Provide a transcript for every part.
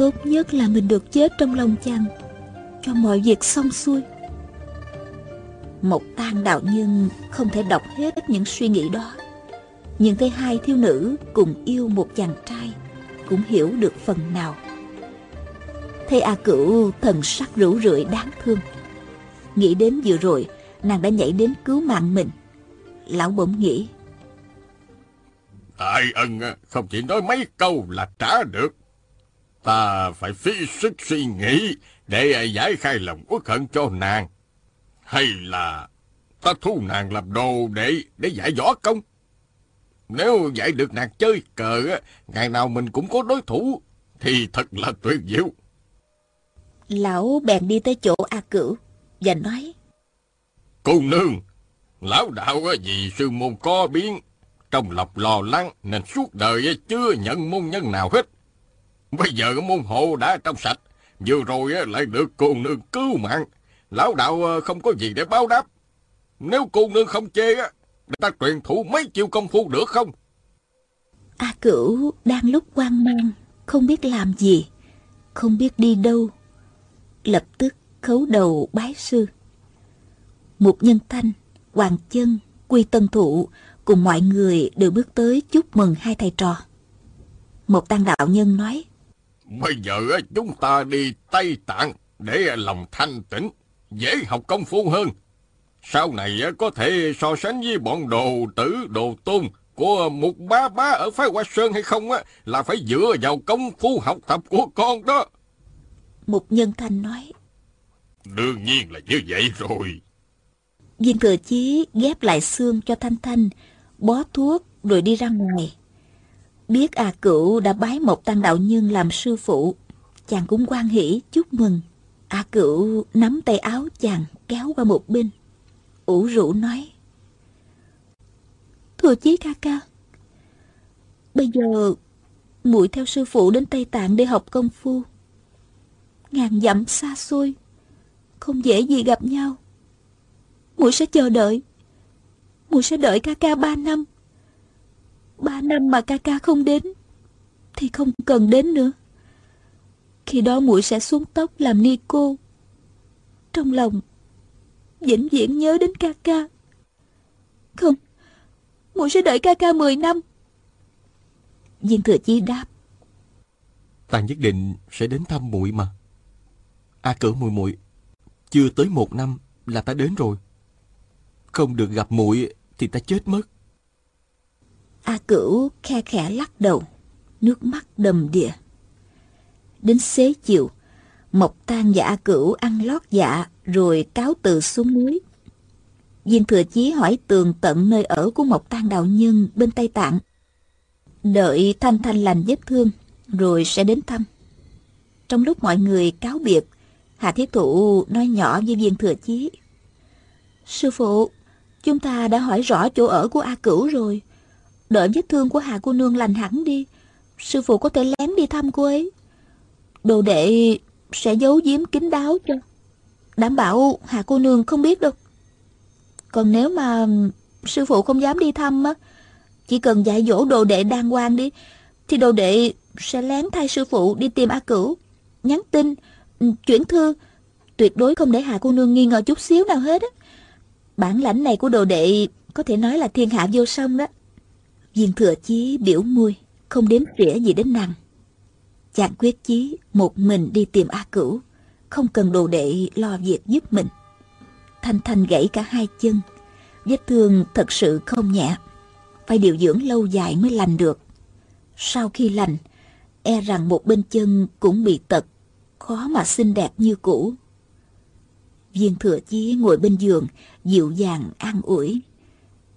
Tốt nhất là mình được chết trong lòng chàng, Cho mọi việc xong xuôi. Một tan đạo nhân không thể đọc hết những suy nghĩ đó, Nhưng thấy hai thiếu nữ cùng yêu một chàng trai Cũng hiểu được phần nào. Thấy A Cửu thần sắc rũ rượi đáng thương. Nghĩ đến vừa rồi, Nàng đã nhảy đến cứu mạng mình. Lão bỗng nghĩ Đại ân, không chỉ nói mấy câu là trả được. Ta phải phí sức suy nghĩ Để giải khai lòng uất hận cho nàng. Hay là Ta thu nàng làm đồ để để giải võ công? Nếu giải được nàng chơi cờ Ngày nào mình cũng có đối thủ Thì thật là tuyệt diệu. Lão bèn đi tới chỗ A Cửu Và nói Cô nương Lão đạo vì sư môn có biến Trong lọc lo lắng Nên suốt đời chưa nhận môn nhân nào hết Bây giờ môn hộ đã trong sạch Vừa rồi lại được cô nương cứu mạng Lão đạo ờ, không có gì để báo đáp Nếu cô nương không chê Để ta truyền thủ mấy chiêu công phu được không A Cửu đang lúc quan mang Không biết làm gì Không biết đi đâu lập tức khấu đầu bái sư. Một nhân thanh, Hoàng Chân, Quy Tân Thụ cùng mọi người đều bước tới chúc mừng hai thầy trò. Một tăng đạo nhân nói, Bây giờ chúng ta đi Tây Tạng để lòng thanh tĩnh, dễ học công phu hơn. Sau này có thể so sánh với bọn đồ tử, đồ tôn của một bá bá ở phái Hoa Sơn hay không á, là phải dựa vào công phu học tập của con đó. Một nhân thanh nói, Đương nhiên là như vậy rồi. Viên thừa chí ghép lại xương cho Thanh Thanh, bó thuốc rồi đi ra ngoài. Biết à cửu đã bái một tăng đạo nhân làm sư phụ, chàng cũng quan hỷ chúc mừng. A cửu nắm tay áo chàng kéo qua một bên. ủ rũ nói. thưa chí ca ca, bây giờ muội theo sư phụ đến Tây Tạng để học công phu. Ngàn dặm xa xôi, không dễ gì gặp nhau. Muội sẽ chờ đợi. Muội sẽ đợi ca ca ba năm. Ba năm mà ca ca không đến, thì không cần đến nữa. Khi đó muội sẽ xuống tóc làm ni cô. Trong lòng, vĩnh viễn nhớ đến ca ca. Không, muội sẽ đợi ca ca mười năm. Viên thừa chi đáp. Ta nhất định sẽ đến thăm muội mà. A cử muội muội chưa tới một năm là ta đến rồi. Không được gặp muội thì ta chết mất. A Cửu khe khẽ lắc đầu, nước mắt đầm đìa. Đến xế chiều, Mộc Tan và A Cửu ăn lót dạ rồi cáo từ xuống núi. Viên Thừa Chí hỏi tường tận nơi ở của Mộc Tan đạo nhân bên Tây Tạng. Đợi Thanh Thanh lành vết thương rồi sẽ đến thăm. Trong lúc mọi người cáo biệt, Hà Thiết Thụ nói nhỏ với viên thừa chí. Sư phụ, chúng ta đã hỏi rõ chỗ ở của A Cửu rồi. Đợi vết thương của Hà cô nương lành hẳn đi. Sư phụ có thể lén đi thăm cô ấy. Đồ đệ sẽ giấu giếm kín đáo cho. Đảm bảo Hà cô nương không biết đâu. Còn nếu mà sư phụ không dám đi thăm á, chỉ cần dạy dỗ đồ đệ đàng hoàng đi, thì đồ đệ sẽ lén thay sư phụ đi tìm A Cửu, nhắn tin, chuyển thư tuyệt đối không để hạ cô nương nghi ngờ chút xíu nào hết á bản lãnh này của đồ đệ có thể nói là thiên hạ vô song đó viên thừa chí biểu môi không đếm xỉa gì đến nàng chàng quyết chí một mình đi tìm a cửu không cần đồ đệ lo việc giúp mình thanh thanh gãy cả hai chân vết thương thật sự không nhẹ phải điều dưỡng lâu dài mới lành được sau khi lành e rằng một bên chân cũng bị tật khó mà xinh đẹp như cũ. Viên thừa chí ngồi bên giường, dịu dàng an ủi.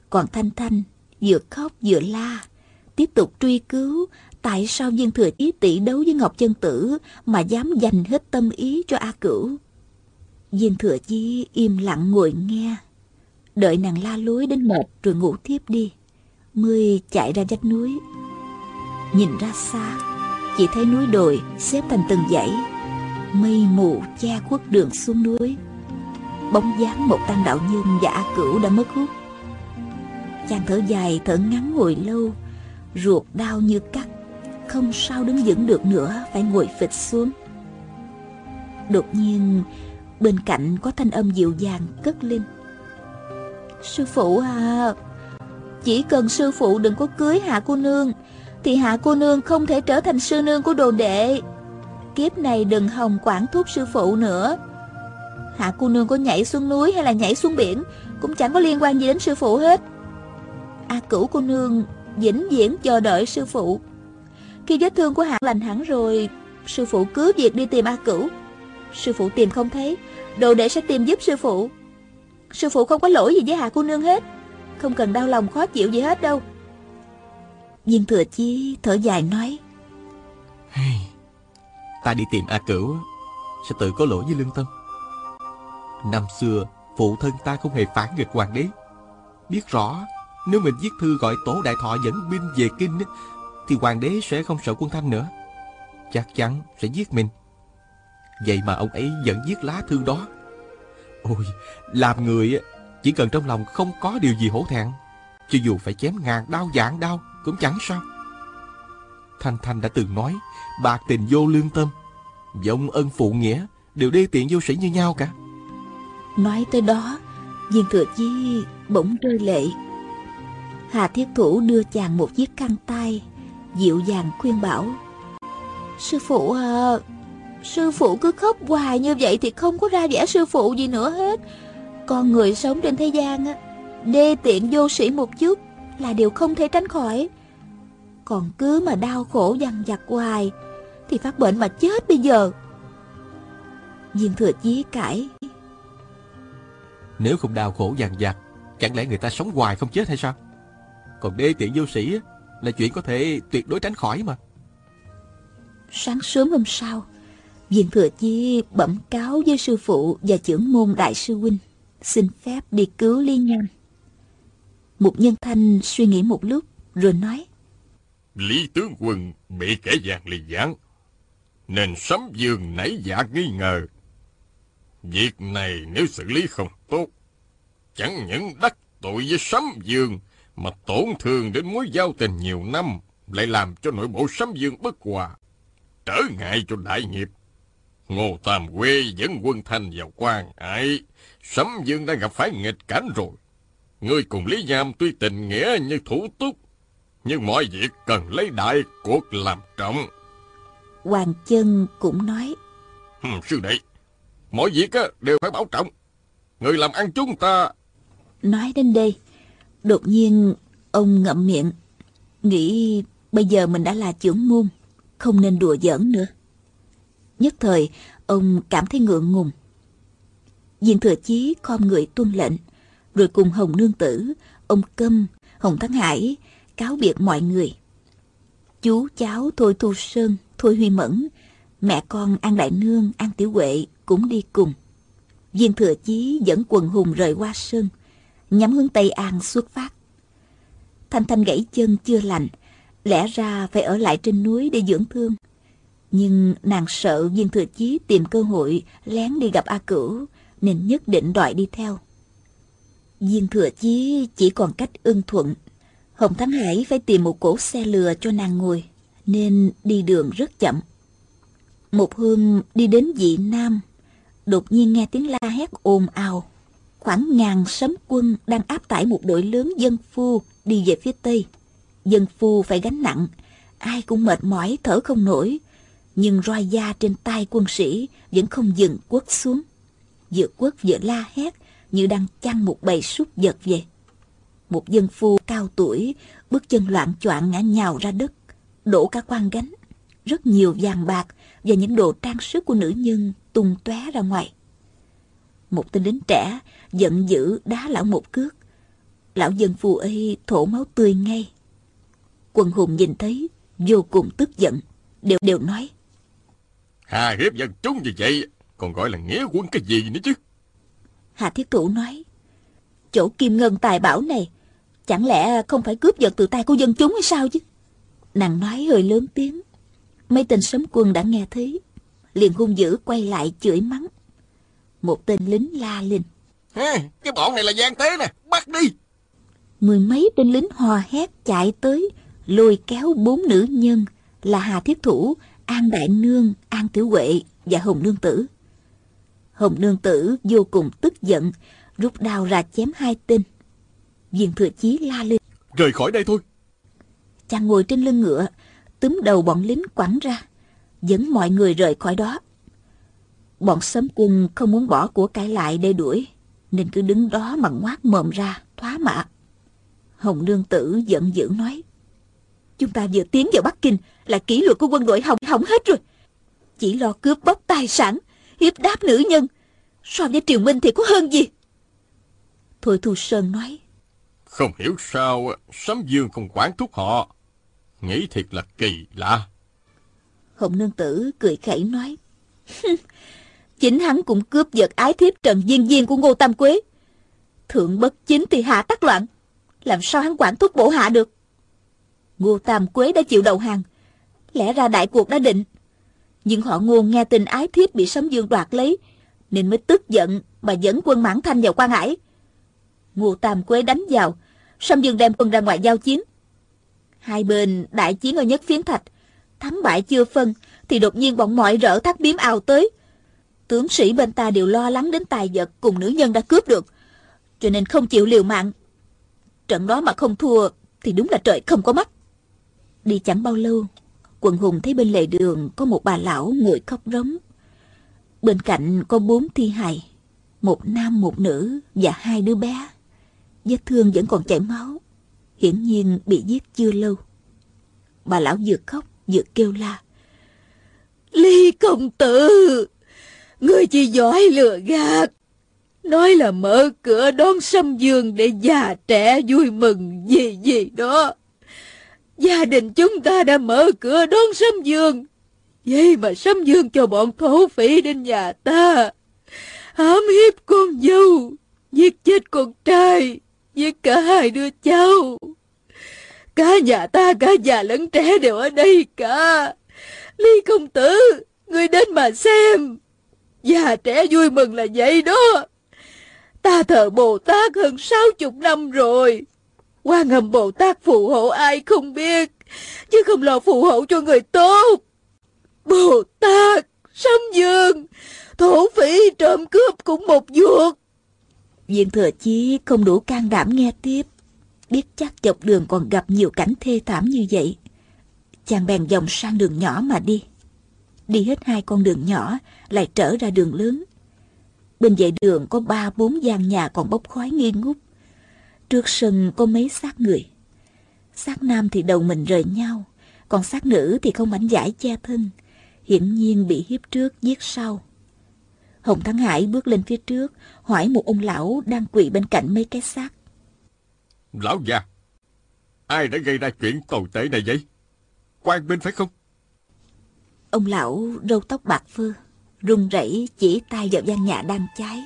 Còn Thanh Thanh vừa khóc vừa la, tiếp tục truy cứu tại sao viên thừa chí tỷ đấu với Ngọc Chân Tử mà dám dành hết tâm ý cho A Cửu. Viên thừa chí im lặng ngồi nghe, đợi nàng la lối đến mệt rồi ngủ thiếp đi, mươi chạy ra vách núi. Nhìn ra xa, chỉ thấy núi đồi xếp thành từng dãy. Mây mù che khuất đường xuống núi. Bóng dáng một tăng đạo nhân và a cửu đã mất hút chàng thở dài, thở ngắn ngồi lâu. Ruột đau như cắt, không sao đứng vững được nữa, phải ngồi phịch xuống. Đột nhiên, bên cạnh có thanh âm dịu dàng cất lên. Sư phụ à chỉ cần sư phụ đừng có cưới hạ cô nương, thì hạ cô nương không thể trở thành sư nương của đồ đệ. Kiếp này đừng hòng quản thúc sư phụ nữa. Hạ cô nương có nhảy xuống núi hay là nhảy xuống biển, cũng chẳng có liên quan gì đến sư phụ hết a cửu cô nương vĩnh viễn chờ đợi sư phụ. Khi vết thương của hạng lành hẳn rồi sư phụ cứ việc đi tìm a cửu. Sư phụ tìm không thấy đồ đệ sẽ tìm giúp sư phụ. Sư phụ không có lỗi gì với hạ cô nương hết không cần đau lòng khó chịu gì hết đâu. Viên thừa chi thở dài nói hey, ta đi tìm a cửu sẽ tự có lỗi với lương tâm. Năm xưa phụ thân ta không hề phản nghịch hoàng đế. Biết rõ nếu mình viết thư gọi tổ đại thọ dẫn binh về kinh thì hoàng đế sẽ không sợ quân thanh nữa. Chắc chắn sẽ giết mình. Vậy mà ông ấy vẫn viết lá thư đó. Ôi, làm người chỉ cần trong lòng không có điều gì hổ thẹn, cho dù phải chém ngàn đau dạng đau cũng chẳng sao. Thanh thanh đã từng nói, bạc tình vô lương tâm vong ân phụ nghĩa, đều đê tiện vô sĩ như nhau cả. Nói tới đó, viên thừa chi bỗng rơi lệ hà thiết thủ đưa chàng một chiếc khăn tay, dịu dàng khuyên bảo. Sư phụ à sư phụ cứ khóc hoài như vậy thì không có ra vẻ sư phụ gì nữa hết. Con người sống trên thế gian á, đê tiện vô sĩ một chút là điều không thể tránh khỏi. Còn cứ mà đau khổ dằn vặt hoài thì phát bệnh mà chết bây giờ. Viên thừa chí cãi. Nếu không đau khổ dằn vặt, chẳng lẽ người ta sống hoài không chết hay sao? Còn đê tiện vô sĩ là chuyện có thể tuyệt đối tránh khỏi mà sáng sớm hôm sau viên thừa chi bẩm cáo với sư phụ và trưởng môn đại sư huynh xin phép đi cứu Lý Nhân. Mục Nhân Thanh suy nghĩ một lúc rồi nói. Lý tướng quân bị kẻ gian lì gián, nên sấm dương nảy dạ nghi ngờ. Việc này nếu xử lý không tốt, chẳng những đắc tội với sấm dương mà tổn thương đến mối giao tình nhiều năm, lại làm cho nội bộ sấm dương bất hòa, trở ngại cho đại nghiệp. Ngô Tam Quê dẫn quân thanh vào quan ải, Sấm Dương đã gặp phải nghịch cảnh rồi. Ngươi cùng Lý Nham tuy tình nghĩa như thủ túc, nhưng mọi việc cần lấy đại cuộc làm trọng. Hoàng Chân cũng nói. Hừm, sư đệ, mọi việc đều phải bảo trọng. Người làm ăn chúng ta... Nói đến đây, đột nhiên ông ngậm miệng, nghĩ bây giờ mình đã là trưởng môn, không nên đùa giỡn nữa. Nhất thời, ông cảm thấy ngượng ngùng. Diện thừa chí khom người tuân lệnh, rồi cùng Hồng Nương Tử, ông Câm, Hồng Thắng Hải cáo biệt mọi người. Chú cháu Thôi Thu Sơn, Thôi Huy Mẫn, mẹ con An Đại Nương, An Tiểu Huệ cũng đi cùng. Viên Thừa Chí dẫn quần hùng rời qua sơn, nhắm hướng Tây An xuất phát. Thanh Thanh gãy chân chưa lành, lẽ ra phải ở lại trên núi để dưỡng thương. Nhưng nàng sợ viên thừa chí tìm cơ hội lén đi gặp A Cửu, nên nhất định đòi đi theo. Viên thừa chí chỉ còn cách ưng thuận. Hồng Thắng Hải phải tìm một cỗ xe lừa cho nàng ngồi, nên đi đường rất chậm. Một hôm đi đến dị Nam, đột nhiên nghe tiếng la hét ồn ào. Khoảng ngàn sấm quân đang áp tải một đội lớn dân phu đi về phía Tây. Dân phu phải gánh nặng, ai cũng mệt mỏi thở không nổi, nhưng roi da trên tay quân sĩ vẫn không dừng quất xuống. Vừa quất vừa la hét như đang chăn một bầy súc vật về. Một dân phu cao tuổi, bước chân loạn choạng ngã nhào ra đất, đổ cả quan gánh. Rất nhiều vàng bạc và những đồ trang sức của nữ nhân tung tóe ra ngoài. Một tên lính trẻ giận dữ đá lão một cước. Lão dân phu ấy thổ máu tươi ngay. Quân hùng nhìn thấy vô cùng tức giận, đều đều nói. Hà hiếp dân chúng như vậy, còn gọi là nghĩa quân cái gì nữa chứ? Hà Thiết Thủ nói, chỗ kim ngân tài bảo này, chẳng lẽ không phải cướp giật từ tay của dân chúng hay sao chứ? Nàng nói hơi lớn tiếng. Mấy tên sấm quân đã nghe thấy, liền hung dữ quay lại chửi mắng. Một tên lính la lên. cái bọn này là gian tế nè, bắt đi! Mười mấy tên lính hò hét chạy tới, lôi kéo bốn nữ nhân, là Hà Thiết Thủ, An Đại Nương, An Tiểu Huệ và Hồng Nương Tử. Hồng Nương Tử vô cùng tức giận, rút đao ra chém hai tên. Viên Thừa Chí la lên. Rời khỏi đây thôi. Chàng ngồi trên lưng ngựa, túm đầu bọn lính quẳng ra, dẫn mọi người rời khỏi đó. Bọn sấm quân không muốn bỏ của cải lại để đuổi, nên cứ đứng đó mà ngoác mồm ra, thoá mạ. Hồng Nương Tử giận dữ nói, Chúng ta vừa tiến vào Bắc Kinh là kỷ luật của quân đội hỏng hỏng hết rồi. Chỉ lo cướp bóc tài sản, hiếp đáp nữ nhân. So với Triều Minh thì có hơn gì? Thôi Thu Sơn nói, Không hiểu sao Sấm Dương không quản thúc họ. Nghĩ thiệt là kỳ lạ. Hồng Nương Tử cười khẩy nói, Chính hắn cũng cướp giật ái thiếp Trần Diên Diên của Ngô Tam Quế. Thượng bất chính thì hạ tắc loạn. Làm sao hắn quản thúc bổ hạ được? Ngô Tam Quế đã chịu đầu hàng. Lẽ ra đại cuộc đã định. Nhưng họ Ngô nghe tin ái thiếp bị Sấm Dương đoạt lấy, nên mới tức giận mà dẫn quân mãn thanh vào quan ải. Ngô Tam Quế đánh vào, Sấm Dương đem quân ra ngoài giao chiến. Hai bên đại chiến ở nhất phiến thạch, thắng bại chưa phân, thì đột nhiên bọn mọi rỡ thác biếm ào tới. Tướng sĩ bên ta đều lo lắng đến tài vật cùng nữ nhân đã cướp được, cho nên không chịu liều mạng. Trận đó mà không thua thì đúng là trời không có mắt. Đi chẳng bao lâu, quần hùng thấy bên lề đường có một bà lão ngồi khóc rống. Bên cạnh có bốn thi hài, một nam một nữ và hai đứa bé. Vết thương vẫn còn chảy máu, hiển nhiên bị giết chưa lâu. Bà lão vừa khóc vừa kêu la. Ly công tử, người chỉ giỏi lừa gạt. Nói là mở cửa đón sâm dương để già trẻ vui mừng gì gì đó. Gia đình chúng ta đã mở cửa đón Sâm Dương. Vậy mà Sâm Dương cho bọn thổ phỉ đến nhà ta. Hãm hiếp con dâu, giết chết con trai, giết cả hai đứa cháu. Cả nhà ta, cả già lẫn trẻ đều ở đây cả. Ly công tử, người đến mà xem. Già trẻ vui mừng là vậy đó. Ta thờ Bồ Tát hơn sáu chục năm rồi. Quan ngầm Bồ Tát phù hộ ai không biết, chứ không lo phù hộ cho người tốt. Bồ Tát, Sâm Dương, thổ phỉ trộm cướp cũng một ruột. Viên thừa chí không đủ can đảm nghe tiếp, biết chắc dọc đường còn gặp nhiều cảnh thê thảm như vậy. Chàng bèn dòng sang đường nhỏ mà đi. Đi hết hai con đường nhỏ, lại trở ra đường lớn. Bên vệ đường có ba bốn gian nhà còn bốc khói nghi ngút. Trước sân có mấy xác người. Xác nam thì đầu mình rời nhau, còn xác nữ thì không mảnh giải che thân, hiển nhiên bị hiếp trước giết sau. Hồng Thắng Hải bước lên phía trước, hỏi một ông lão đang quỳ bên cạnh mấy cái xác. Lão già, ai đã gây ra chuyện tồi tệ này vậy? Quan binh phải không? Ông lão râu tóc bạc phơ, run rẩy chỉ tay vào gian nhà đang cháy,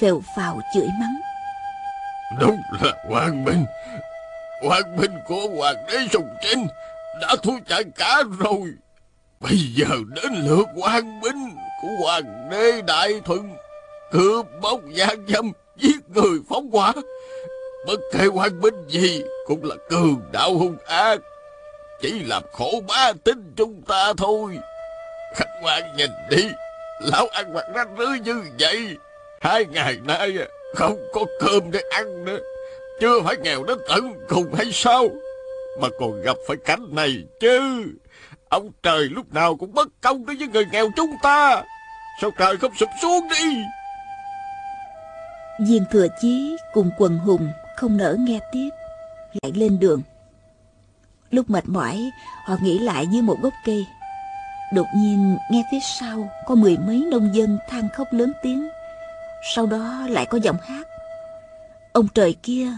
phèo phào chửi mắng. Đúng là hoàng binh Hoàng binh của hoàng đế Sùng Trinh Đã thua chạy cả rồi. Bây giờ đến lượt hoàng binh Của hoàng đế Đại Thuận Cướp bóc gian dâm Giết người phóng hỏa. Bất kể hoàng binh gì Cũng là cường đạo hung ác Chỉ làm khổ ba tính chúng ta thôi. Khách quan nhìn đi. Lão ăn mặc rách rưới như vậy. Hai ngày nay không có cơm để ăn nữa. Chưa phải nghèo đến tận cùng hay sao? Mà còn gặp phải cảnh này chứ. Ông trời lúc nào cũng bất công đối với người nghèo chúng ta. Sao trời không sụp xuống đi? Viên thừa chí cùng quần hùng không nỡ nghe tiếp, Lại lên đường. Lúc mệt mỏi, Họ nghĩ lại dưới một gốc cây. Đột nhiên, nghe phía sau Có mười mấy nông dân than khóc lớn tiếng. Sau đó lại có giọng hát. Ông trời kia,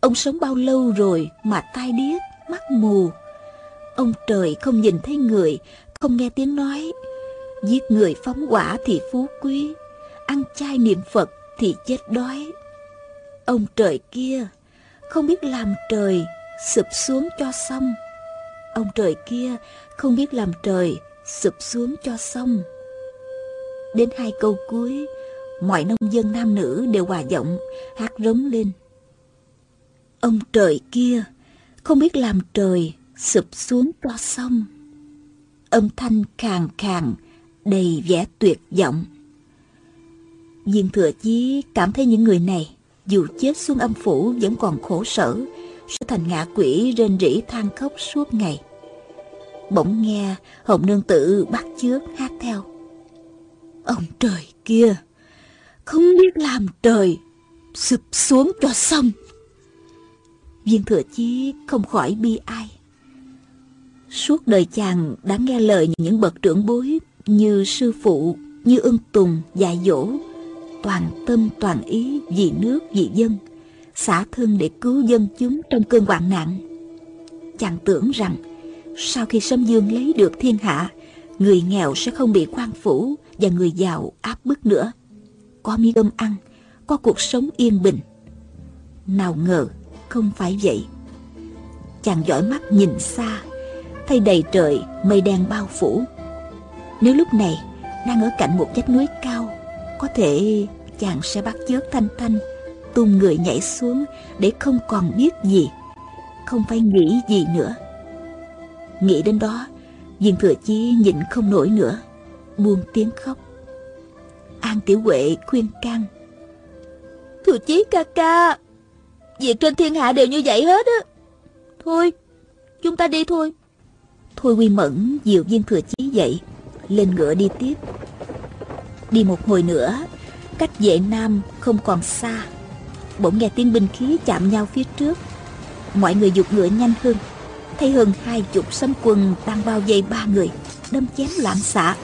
Ông sống bao lâu rồi mà tai điếc, Mắt mù? Ông trời không nhìn thấy người, Không nghe tiếng nói. Giết người phóng quả thì phú quý, Ăn chay niệm Phật thì chết đói. Ông trời kia, Không biết làm trời, Sụp xuống cho xong. Ông trời kia, không biết làm trời Sụp xuống cho xong Đến hai câu cuối mọi nông dân nam nữ đều hòa giọng hát rống lên ông trời kia không biết làm trời sụp xuống cho xong âm thanh khàn khàn, đầy vẻ tuyệt vọng. Viên thừa chí cảm thấy những người này, dù chết xuống âm phủ vẫn còn khổ sở, sẽ thành ngạ quỷ rên rỉ than khóc suốt ngày. Bỗng nghe Hồng Nương Tự bắt chước hát theo. Ông trời kia, không biết làm trời, sụp xuống cho xong. Viên thừa chí không khỏi bi ai. Suốt đời chàng đã nghe lời những bậc trưởng bối như sư phụ, như ưng tùng, dạy dỗ, toàn tâm toàn ý vì nước vì dân, xả thân để cứu dân chúng trong cơn hoạn nạn. Chàng tưởng rằng sau khi Sâm Dương lấy được thiên hạ, người nghèo sẽ không bị quan phủ và người giàu áp bức nữa. Có miếng cơm ăn, có cuộc sống yên bình. Nào ngờ không phải vậy. Chàng dõi mắt nhìn xa, thấy đầy trời mây đen bao phủ. Nếu lúc này đang ở cạnh một vách núi cao, có thể chàng sẽ bắt chước thanh thanh, tung người nhảy xuống để không còn biết gì, không phải nghĩ gì nữa. Nghĩ đến đó, viên thừa chí nhịn không nổi nữa, buông tiếng khóc. An Tiểu Huệ khuyên can. Thừa chí ca ca, việc trên thiên hạ đều như vậy hết á. Thôi, chúng ta đi thôi. Thôi Quy Mẫn dìu viên thừa chí dậy, lên ngựa đi tiếp. Đi một hồi nữa, cách vệ nam không còn xa. Bỗng nghe tiếng binh khí chạm nhau phía trước. Mọi người dục ngựa nhanh hơn thấy hơn hai chục sấm quân đang bao vây ba người đâm chém loạn xạ.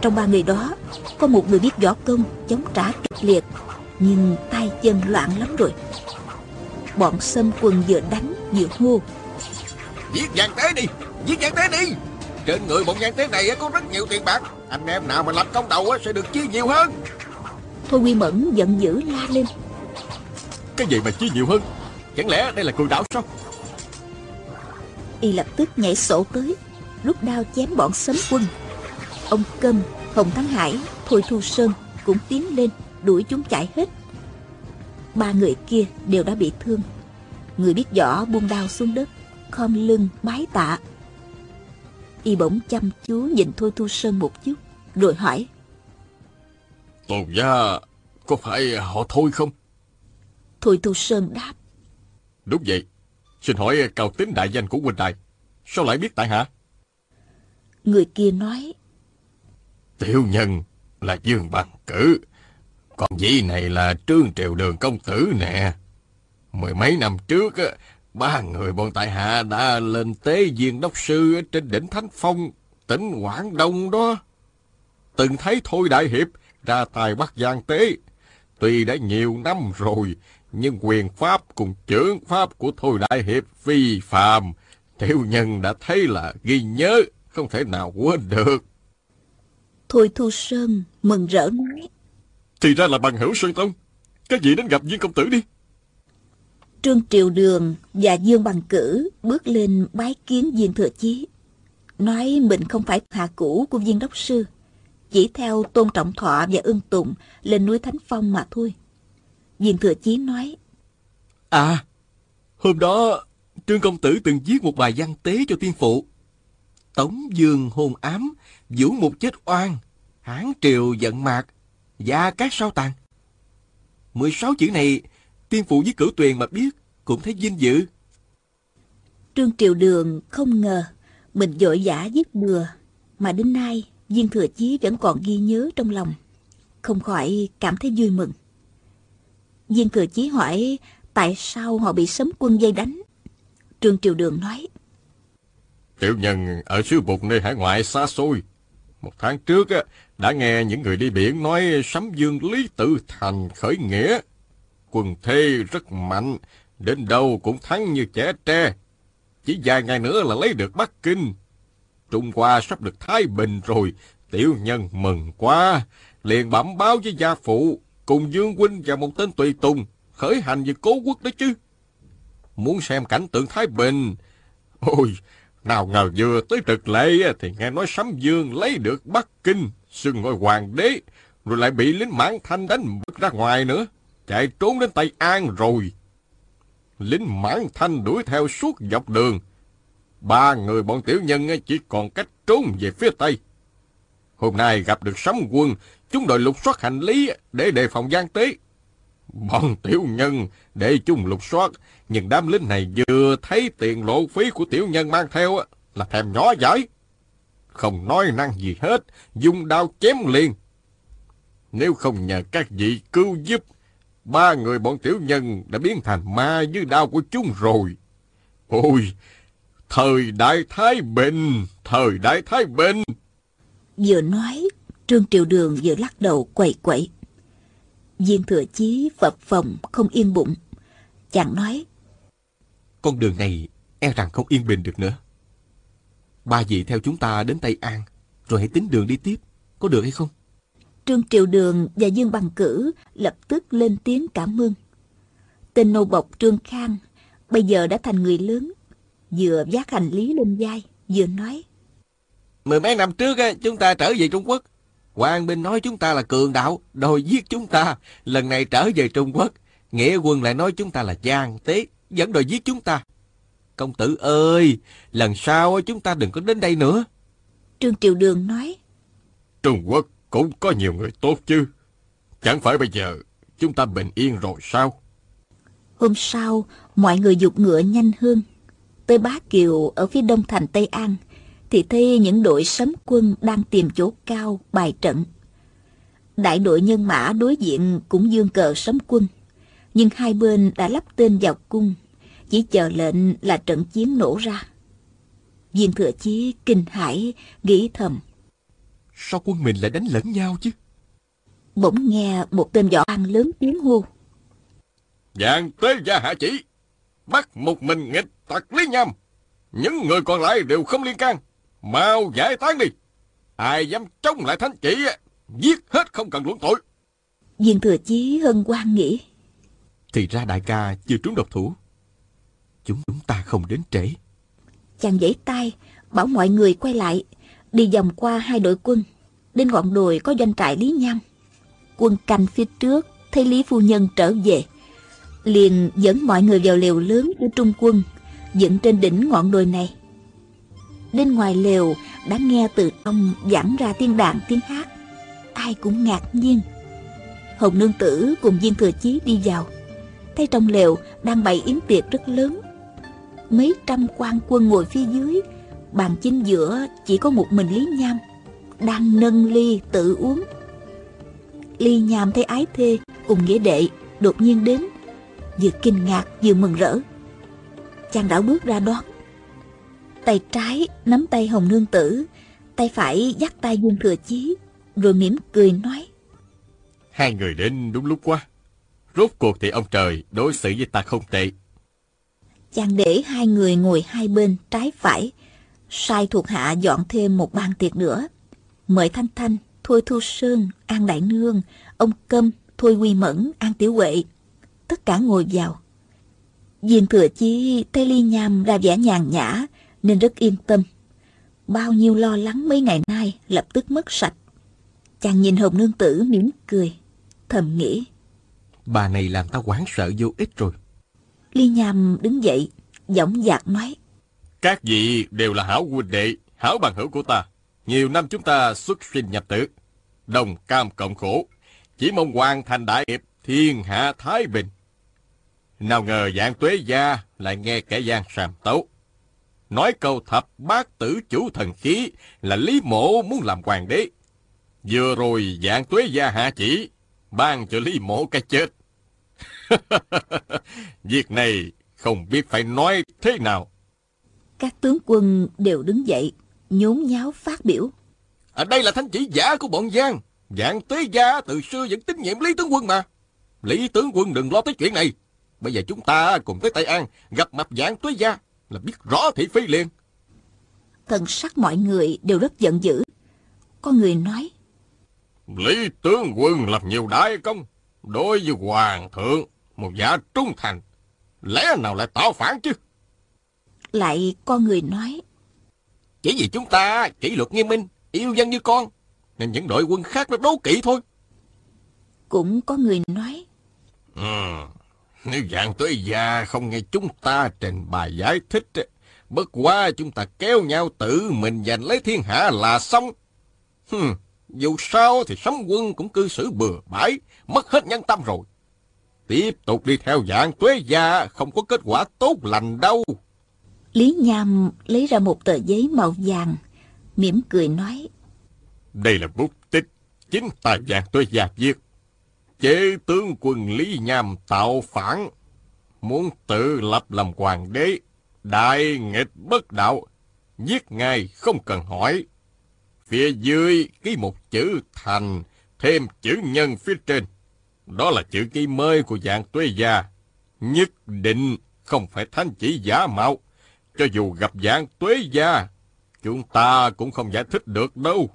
Trong ba người đó có một người biết võ công chống trả kịch liệt nhưng tay chân loạn lắm rồi. Bọn sâm quân vừa đánh vừa hô. Giết vàng tế đi giết vàng tế đi. Trên người bọn vàng tế này có rất nhiều tiền bạc. Anh em nào mà lập công đầu sẽ được chia nhiều hơn. Thôi quy mẫn giận dữ la lên. Cái gì mà chia nhiều hơn? Chẳng lẽ đây là cường đạo sao y lập tức nhảy sổ tới rút đao chém bọn sấm quân. Ông câm hồng thắng hải thôi thu sơn cũng tiến lên đuổi chúng chạy hết. Ba người kia đều đã bị thương. Người biết võ buông đao xuống đất khom lưng bái tạ. Y bỗng chăm chú nhìn thôi thu sơn một chút rồi hỏi. Tôn gia có phải họ thôi không? Thôi thu sơn đáp. Đúng vậy Xin hỏi cao tính đại danh của huynh đài, sao lại biết tại hạ? Người kia nói. Tiểu nhân là Dương Bằng Cử, còn vị này là Trương Triều Đường Công Tử nè. Mười mấy năm trước, ba người bọn tại hạ đã lên tế viên đốc sư trên đỉnh Thánh Phong, tỉnh Quảng Đông đó. Từng thấy Thôi Đại Hiệp ra tài bắt giang tế. Tuy đã nhiều năm rồi, nhưng quyền pháp cùng trưởng pháp của Thôi Đại Hiệp vi phạm, tiểu nhân đã thấy là ghi nhớ, không thể nào quên được. Thôi Thu Sơn mừng rỡ nói. Thì ra là bằng hữu Sơn Tông, các vị đến gặp viên công tử đi. Trương Triều Đường và Dương Bằng Cử bước lên bái kiến viên thừa chí. Nói mình không phải hạ cũ của viên đốc sư, chỉ theo tôn trọng thọ và ưng tụng lên núi Thánh Phong mà thôi. Viên Thừa Chí nói. À, hôm đó Trương Công Tử từng viết một bài văn tế cho tiên phụ. Tống Dương hôn ám, vũ một chết oan, hán triều giận mạc, gia các sao tàn. 16 chữ này, tiên phụ với cửu tuyền mà biết, cũng thấy vinh dự. Trương Triều Đường không ngờ mình vội vã viết bừa, mà đến nay Viên Thừa Chí vẫn còn ghi nhớ trong lòng. Không khỏi cảm thấy vui mừng. Viên Thừa Chí hỏi tại sao họ bị sấm quân dây đánh. Trương Triều Đường nói. Tiểu nhân ở xứ bục nơi hải ngoại xa xôi. Một tháng trước đã nghe những người đi biển nói sấm dương Lý Tự Thành khởi nghĩa. Quân thê rất mạnh, đến đâu cũng thắng như trẻ tre. Chỉ vài ngày nữa là lấy được Bắc Kinh. Trung Hoa sắp được Thái Bình rồi, tiểu nhân mừng quá. Liền bẩm báo với gia phụ, cùng Dương Huynh và một tên tùy tùng, khởi hành về cố quốc đó chứ. Muốn xem cảnh tượng Thái Bình. Ôi, nào ngờ vừa tới trực lệ thì nghe nói Sấm Dương lấy được Bắc Kinh, xưng ngôi hoàng đế, rồi lại bị lính mãn thanh đánh bước ra ngoài nữa, chạy trốn đến Tây An rồi. Lính mãn thanh đuổi theo suốt dọc đường. ba người bọn tiểu nhân chỉ còn cách trốn về phía Tây. Hôm nay gặp được sấm quân, chúng đòi lục soát hành lý để đề phòng gian tế. Bọn tiểu nhân để chúng lục soát, nhưng đám lính này vừa thấy tiền lộ phí của tiểu nhân mang theo là thèm nhỏ giải. Không nói năng gì hết, dùng đao chém liền. Nếu không nhờ các vị cứu giúp, ba người bọn tiểu nhân đã biến thành ma dưới đao của chúng rồi. Ôi, thời đại Thái Bình, thời đại Thái Bình. Vừa nói, Trương Triều Đường vừa lắc đầu quậy quậy. Viên thừa chí phập phòng không yên bụng. Chàng nói, Con đường này e rằng không yên bình được nữa. Ba vị theo chúng ta đến Tây An, rồi hãy tính đường đi tiếp, có được hay không? Trương Triều Đường và Dương Bằng Cử lập tức lên tiếng cảm ơn. Tên nô bộc Trương Khang bây giờ đã thành người lớn, vừa vác hành lý lên vai, vừa nói. Mười mấy năm trước chúng ta trở về Trung Quốc. Hoàng Bình nói chúng ta là cường đạo, đòi giết chúng ta. Lần này trở về Trung Quốc, Nghĩa quân lại nói chúng ta là gian tế, vẫn đòi giết chúng ta. Công tử ơi, lần sau chúng ta đừng có đến đây nữa. Trương Triều Đường nói. Trung Quốc cũng có nhiều người tốt chứ. Chẳng phải bây giờ chúng ta bình yên rồi sao? Hôm sau, mọi người dục ngựa nhanh hơn. Tới Bá Kiều ở phía đông thành Tây An, thì thấy những đội sấm quân đang tìm chỗ cao bài trận. Đại đội nhân mã đối diện cũng dương cờ sấm quân, nhưng hai bên đã lắp tên vào cung, chỉ chờ lệnh là trận chiến nổ ra. Viên thừa chí kinh hãi nghĩ thầm. Sao quân mình lại đánh lẫn nhau chứ? Bỗng nghe một tên võ an lớn tiếng hô. Dạng tế gia hạ chỉ, bắt một mình nghịch tặc lý nham. Những người còn lại đều không liên can. Mau giải tán đi. Ai dám chống lại thánh chỉ, giết hết không cần luận tội. Viên thừa chí hân hoan nghĩ. Thì ra đại ca chưa trúng độc thủ. Chúng chúng ta không đến trễ. Chàng giãy tay, bảo mọi người quay lại, đi vòng qua hai đội quân. Đến ngọn đồi có doanh trại Lý Nham. Quân canh phía trước, thấy Lý Phu Nhân trở về. Liền dẫn mọi người vào lều lớn của Trung quân, dựng trên đỉnh ngọn đồi này. Đến ngoài lều đã nghe từ trong giảng ra tiếng đàn tiếng hát. Ai cũng ngạc nhiên. Hồng Nương Tử cùng Viên Thừa Chí đi vào. Thấy trong lều đang bày yến tiệc rất lớn. Mấy trăm quan quân ngồi phía dưới, bàn chính giữa chỉ có một mình Lý Nham, đang nâng ly tự uống. Ly Nham thấy ái thê cùng nghĩa đệ đột nhiên đến, vừa kinh ngạc vừa mừng rỡ. Chàng đảo bước ra đón. Tay trái nắm tay Hồng Nương Tử, tay phải dắt tay Dương Thừa Chí, rồi mỉm cười nói. Hai người đến đúng lúc quá. Rốt cuộc thì ông trời đối xử với ta không tệ. Chàng để hai người ngồi hai bên trái phải, sai thuộc hạ dọn thêm một bàn tiệc nữa. Mời Thanh Thanh, Thôi Thu Sơn, An Đại Nương, ông Câm, Thôi Quy Mẫn, An Tiểu Huệ. Tất cả ngồi vào. Viên Thừa Chi thấy Ly Nham ra vẻ nhàn nhã nên rất yên tâm. Bao nhiêu lo lắng mấy ngày nay lập tức mất sạch. Chàng nhìn Hồng Nương Tử mỉm cười, thầm nghĩ. Bà này làm ta hoảng sợ vô ích rồi. Ly Nham đứng dậy, giọng dạc nói. Các vị đều là hảo huynh đệ, hảo bằng hữu của ta. Nhiều năm chúng ta xuất sinh nhập tử, đồng cam cộng khổ. Chỉ mong hoàn thành đại nghiệp, thiên hạ thái bình. Nào ngờ dạng tuế gia lại nghe kẻ gian sàm tấu. Nói câu thập bát tử chủ thần khí là Lý Mộ muốn làm hoàng đế. Vừa rồi dạng tuế gia hạ chỉ, ban cho Lý Mộ cái chết. Việc này không biết phải nói thế nào. Các tướng quân đều đứng dậy, nhốn nháo phát biểu. Ở đây là thánh chỉ giả của bọn Giang. Dạng tế gia từ xưa vẫn tín nhiệm Lý tướng quân mà. Lý tướng quân đừng lo tới chuyện này. Bây giờ chúng ta cùng tới Tây An gặp mặt dạng tuế gia là biết rõ thị phi liền. Thần sắc mọi người đều rất giận dữ. Có người nói. Lý tướng quân làm nhiều đại công. Đối với hoàng thượng, một giả trung thành. Lẽ nào lại tạo phản chứ? Lại có người nói. Chỉ vì chúng ta kỷ luật nghiêm minh, yêu dân như con, nên những đội quân khác nó đố kỵ thôi. Cũng có người nói. Ừ, nếu dạng tới già không nghe chúng ta trình bày giải thích, Bất quá chúng ta kéo nhau tự mình giành lấy thiên hạ là xong. Hừm, dù sao thì sấm quân cũng cư xử bừa bãi, mất hết nhân tâm rồi. Tiếp tục đi theo dạng tuế gia không có kết quả tốt lành đâu. Lý Nham lấy ra một tờ giấy màu vàng, mỉm cười nói. Đây là bút tích, chính tài dạng tuế gia viết. Chế tướng quân Lý Nham tạo phản, muốn tự lập làm hoàng đế, đại nghịch bất đạo, giết ngay không cần hỏi. Phía dưới ký một chữ thành, thêm chữ nhân phía trên. Đó là chữ ký mới của dạng tuế gia. Nhất định không phải thánh chỉ giả mạo. Cho dù gặp dạng tuế gia, chúng ta cũng không giải thích được đâu.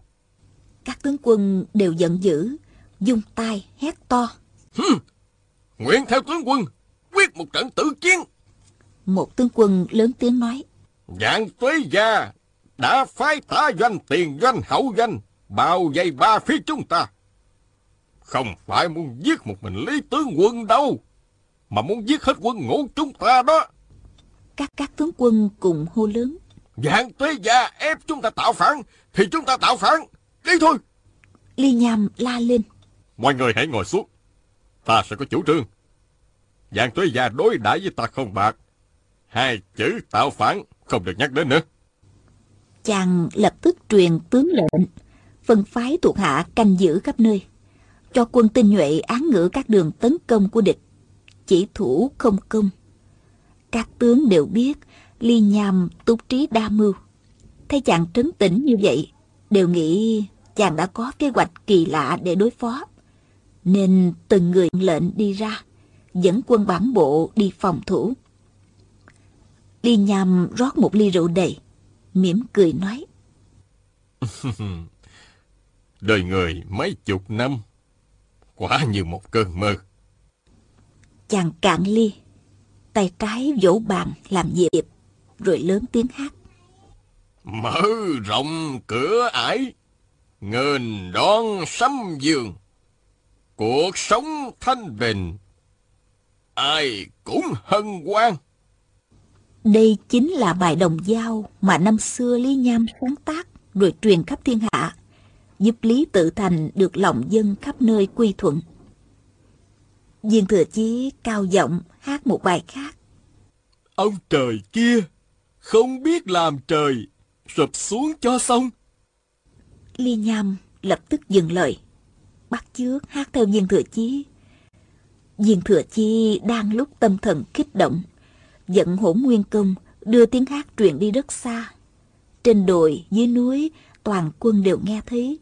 Các tướng quân đều giận dữ, dung tay hét to. Hừm, nguyện theo tướng quân, quyết một trận tử chiến. Một tướng quân lớn tiếng nói. Dạng tuế gia đã phái tả doanh tiền doanh hậu doanh, bao vây ba phía chúng ta. Không phải muốn giết một mình Lý Tướng Quân đâu, mà muốn giết hết quân ngũ chúng ta đó. Các các tướng quân cùng hô lớn. Dạng tuế gia ép chúng ta tạo phản, thì chúng ta tạo phản. Đi thôi. Ly Nham la lên. Mọi người hãy ngồi xuống. Ta sẽ có chủ trương. Giang tuế gia đối đãi với ta không bạc. Hai chữ tạo phản không được nhắc đến nữa. Chàng lập tức truyền tướng lệnh, phân phái thuộc hạ canh giữ khắp nơi, cho quân tinh nhuệ án ngữ các đường tấn công của địch, chỉ thủ không công. Các tướng đều biết Ly Nham túc trí đa mưu. Thấy chàng trấn tĩnh như vậy, đều nghĩ chàng đã có kế hoạch kỳ lạ để đối phó. Nên từng người lệnh đi ra, dẫn quân bản bộ đi phòng thủ. Ly Nham rót một ly rượu đầy, mỉm cười nói. Đời người mấy chục năm, quả như một cơn mơ. Chàng cạn ly, tay trái vỗ bàn làm dịp, rồi lớn tiếng hát. Mở rộng cửa ải, ngền đón sấm dương. Cuộc sống thanh bình, ai cũng hân hoan. Đây chính là bài đồng giao mà năm xưa Lý Nham sáng tác rồi truyền khắp thiên hạ, giúp Lý Tự Thành được lòng dân khắp nơi quy thuận. Viên Thừa Chí cao giọng hát một bài khác. Ông trời kia, không biết làm trời, sụp xuống cho xong. Ly Nham lập tức dừng lời, bắt chước hát theo Viên Thừa Chí. Viên Thừa Chí đang lúc tâm thần kích động, dẫn hỗn nguyên công đưa tiếng hát truyền đi rất xa. Trên đồi, dưới núi, toàn quân đều nghe thấy.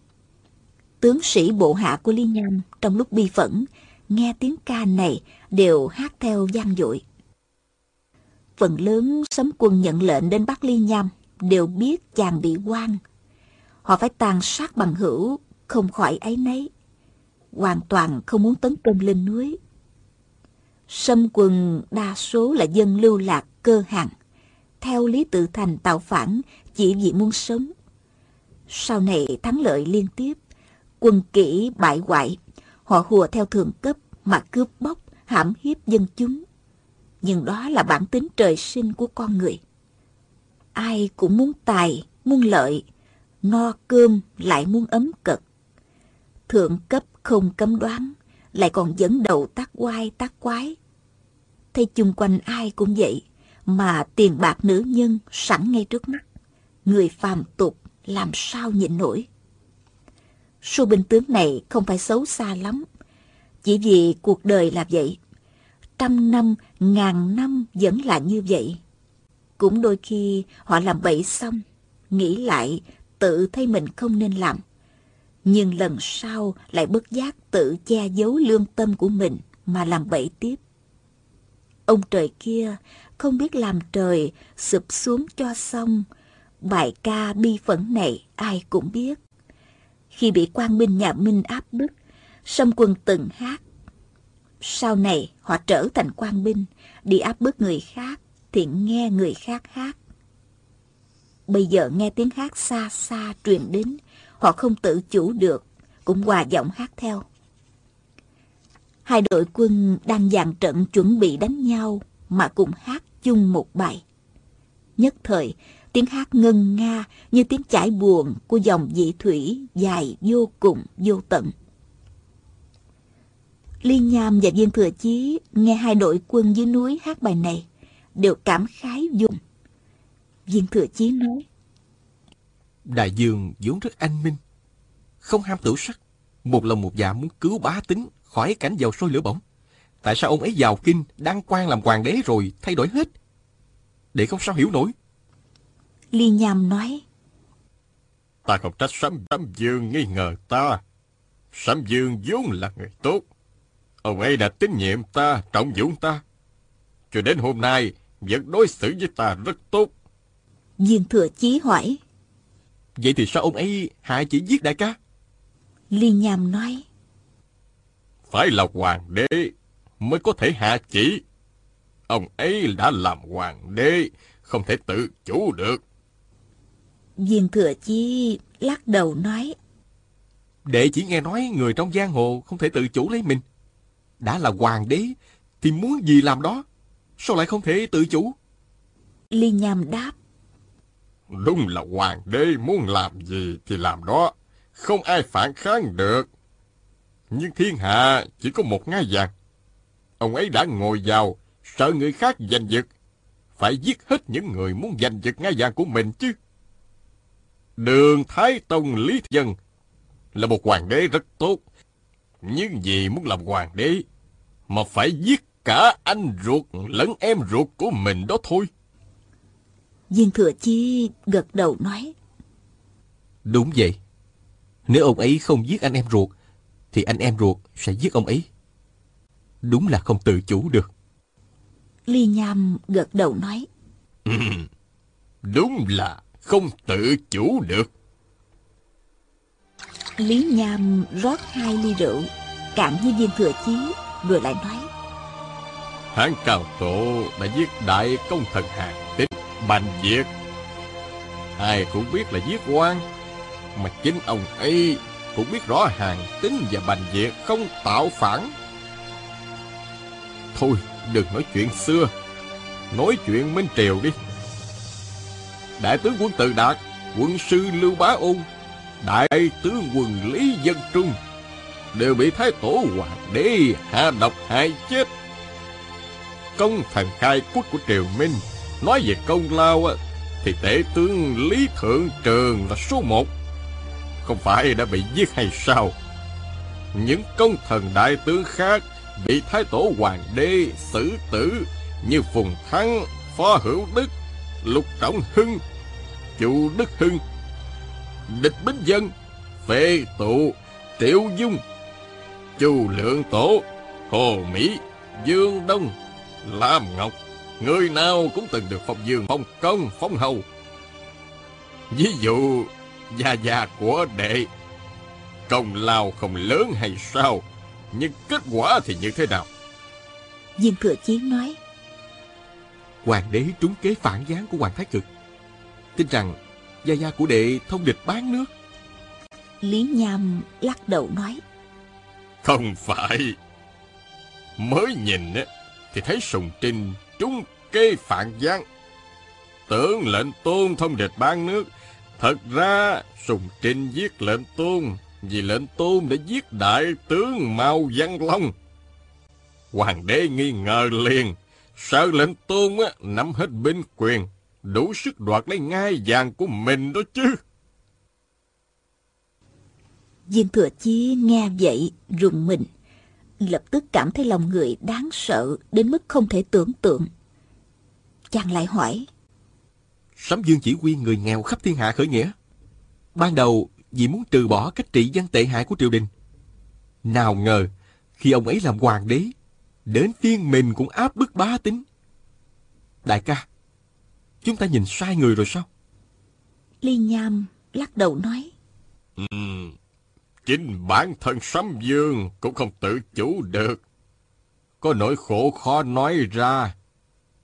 Tướng sĩ bộ hạ của Lý Nham trong lúc bi phẫn, nghe tiếng ca này đều hát theo gian dội. Phần lớn sấm quân nhận lệnh đến bắt Ly Nham đều biết chàng bị quan. Họ phải tàn sát bằng hữu, không khỏi ấy nấy. Hoàn toàn không muốn tấn công lên núi. Sâm quần đa số là dân lưu lạc cơ hàng, theo Lý Tự Thành tạo phản chỉ vì muốn sống. Sau này thắng lợi liên tiếp, quân kỹ bại hoại, họ hùa theo thượng cấp mà cướp bóc, hãm hiếp dân chúng. Nhưng đó là bản tính trời sinh của con người. Ai cũng muốn tài, muốn lợi, no cơm lại muốn ấm cật. Thượng cấp không cấm đoán, lại còn dẫn đầu tác quai tác quái. Thấy chung quanh ai cũng vậy, mà tiền bạc nữ nhân sẵn ngay trước mắt. Người phàm tục làm sao nhịn nổi. Su binh tướng này không phải xấu xa lắm, chỉ vì cuộc đời là vậy. Trăm năm, ngàn năm vẫn là như vậy. Cũng đôi khi họ làm bậy xong, nghĩ lại tự thấy mình không nên làm. Nhưng lần sau lại bất giác tự che giấu lương tâm của mình mà làm bậy tiếp. Ông trời kia không biết làm trời sụp xuống cho xong. Bài ca bi phẫn này ai cũng biết. Khi bị quan binh nhà Minh áp bức, Sâm quân từng hát. Sau này họ trở thành quan binh, đi áp bức người khác, thì nghe người khác hát. Bây giờ nghe tiếng hát xa xa truyền đến, họ không tự chủ được, cũng hòa giọng hát theo. Hai đội quân đang dàn trận chuẩn bị đánh nhau mà cùng hát chung một bài. Nhất thời, tiếng hát ngân nga như tiếng chảy buồn của dòng dị thủy dài vô cùng vô tận. Liên Nham và Viên Thừa Chí nghe hai đội quân dưới núi hát bài này, đều cảm khái dùng. Viên Thừa Chí nói, Đại dương vốn rất anh minh, không ham tửu sắc, một lòng một dạ muốn cứu bá tính khỏi cảnh dầu sôi lửa bỏng. Tại sao ông ấy vào kinh, đăng quan làm hoàng đế rồi thay đổi hết? Để không sao hiểu nổi. Liên Nham nói, Ta không trách Sấm Sấm Dương nghi ngờ ta. Sấm Dương vốn là người tốt. Ông ấy đã tín nhiệm ta, trọng dụng ta. Cho đến hôm nay, vẫn đối xử với ta rất tốt. Viên Thừa Chí hỏi, Vậy thì sao ông ấy hạ chỉ giết đại ca? Liên Nham nói, Phải là hoàng đế mới có thể hạ chỉ. Ông ấy đã làm hoàng đế, không thể tự chủ được. Viên Thừa Chí lắc đầu nói, Đệ chỉ nghe nói người trong giang hồ không thể tự chủ lấy mình. Đã là hoàng đế, thì muốn gì làm đó. Sao lại không thể tự chủ? Liên Nham đáp, Đúng là hoàng đế muốn làm gì thì làm đó, không ai phản kháng được. Nhưng thiên hạ chỉ có một ngai vàng. Ông ấy đã ngồi vào, sợ người khác giành giật. Phải giết hết những người muốn giành giật ngai vàng của mình chứ. Đường Thái Tông Lý Dân là một hoàng đế rất tốt. Nhưng vì muốn làm hoàng đế, mà phải giết cả anh ruột lẫn em ruột của mình đó thôi. Viên Thừa Chí gật đầu nói, Đúng vậy. Nếu ông ấy không giết anh em ruột, thì anh em ruột sẽ giết ông ấy. Đúng là không tự chủ được. Ly Nham gật đầu nói, Đúng là không tự chủ được. Lý Nham rót hai ly rượu, cạn với viên thừa chí, rồi lại nói, Hán Cao Tổ đã giết đại công thần hàng tín Bành Diệt. Ai cũng biết là giết quan, mà chính ông ấy cũng biết rõ hàng tính và Bành Diệt không tạo phản. Thôi, đừng nói chuyện xưa, nói chuyện Minh Triều đi. Đại tướng quân Từ Đạt, quân sư Lưu Bá Ôn, đại tướng quân Lý Dân Trung đều bị Thái Tổ Hoàng đế hạ độc hại chết công thần khai quốc của triều minh nói về công lao á, thì tể tướng lý thượng trường là số một. Không phải đã bị giết hay sao? Những công thần đại tướng khác bị thái tổ hoàng đế xử tử như phùng thắng phó hữu đức lục trọng hưng chu đức hưng. Địch bính dân phê tụ triệu dung chu lượng tổ hồ mỹ dương đông Lam Ngọc, người nào cũng từng được phong dương phong công phong hầu. Ví dụ, gia gia của đệ, công lao không lớn hay sao, nhưng kết quả thì như thế nào? viên thừa chí nói, Hoàng đế trúng kế phản gián của Hoàng Thái Cực. Tin rằng gia gia của đệ thông địch bán nước. Lý Nham lắc đầu nói, Không phải. Mới nhìn á, thì thấy Sùng Trinh trung kê phản gián. Tưởng lệnh tôn thông địch ban nước, thật ra Sùng Trinh giết lệnh tôn vì lệnh tôn đã giết đại tướng Mao Văn Long. Hoàng đế nghi ngờ liền, sợ lệnh tôn á, nắm hết binh quyền, đủ sức đoạt lấy ngai vàng của mình đó chứ. viên thừa chí nghe vậy rùng mình, lập tức cảm thấy lòng người đáng sợ đến mức không thể tưởng tượng. Chàng lại hỏi, Sấm Dương chỉ huy người nghèo khắp thiên hạ khởi nghĩa. Ban đầu vì muốn trừ bỏ cách trị dân tệ hại của triều đình. Nào ngờ, khi ông ấy làm hoàng đế, đến phiên mình cũng áp bức bá tính. Đại ca, chúng ta nhìn sai người rồi sao? Ly Nham lắc đầu nói, Ừm, chính bản thân Sấm Dương cũng không tự chủ được. Có nỗi khổ khó nói ra.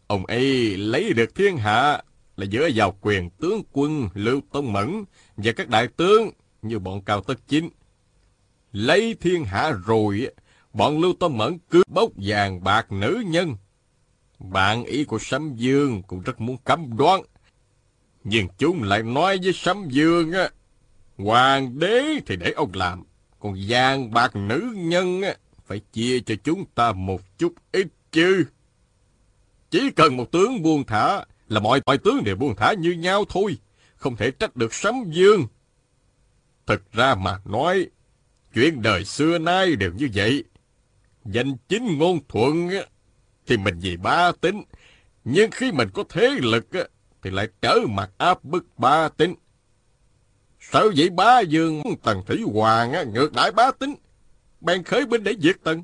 Ông ấy lấy được thiên hạ là dựa vào quyền tướng quân Lưu Tông Mẫn và các đại tướng như bọn Cao Tất Chính. Lấy thiên hạ rồi, bọn Lưu Tông Mẫn cứ bốc vàng bạc nữ nhân. Bạn ý của Sấm Dương cũng rất muốn cấm đoán, Nhưng chúng lại nói với Sấm Dương á, Hoàng đế thì để ông làm, còn vàng bạc nữ nhân á, phải chia cho chúng ta một chút ít chứ. Chỉ cần một tướng buông thả là mọi mọi tướng đều buông thả như nhau thôi, không thể trách được Sấm Dương. Thực ra mà nói, chuyện đời xưa nay đều như vậy. Danh chính ngôn thuận á, thì mình vì ba tính, nhưng khi mình có thế lực á, thì lại trở mặt áp bức ba tính. Sợ vậy bá dương tần thủy hoàng ngược đại bá tính, bèn khởi binh để diệt tần.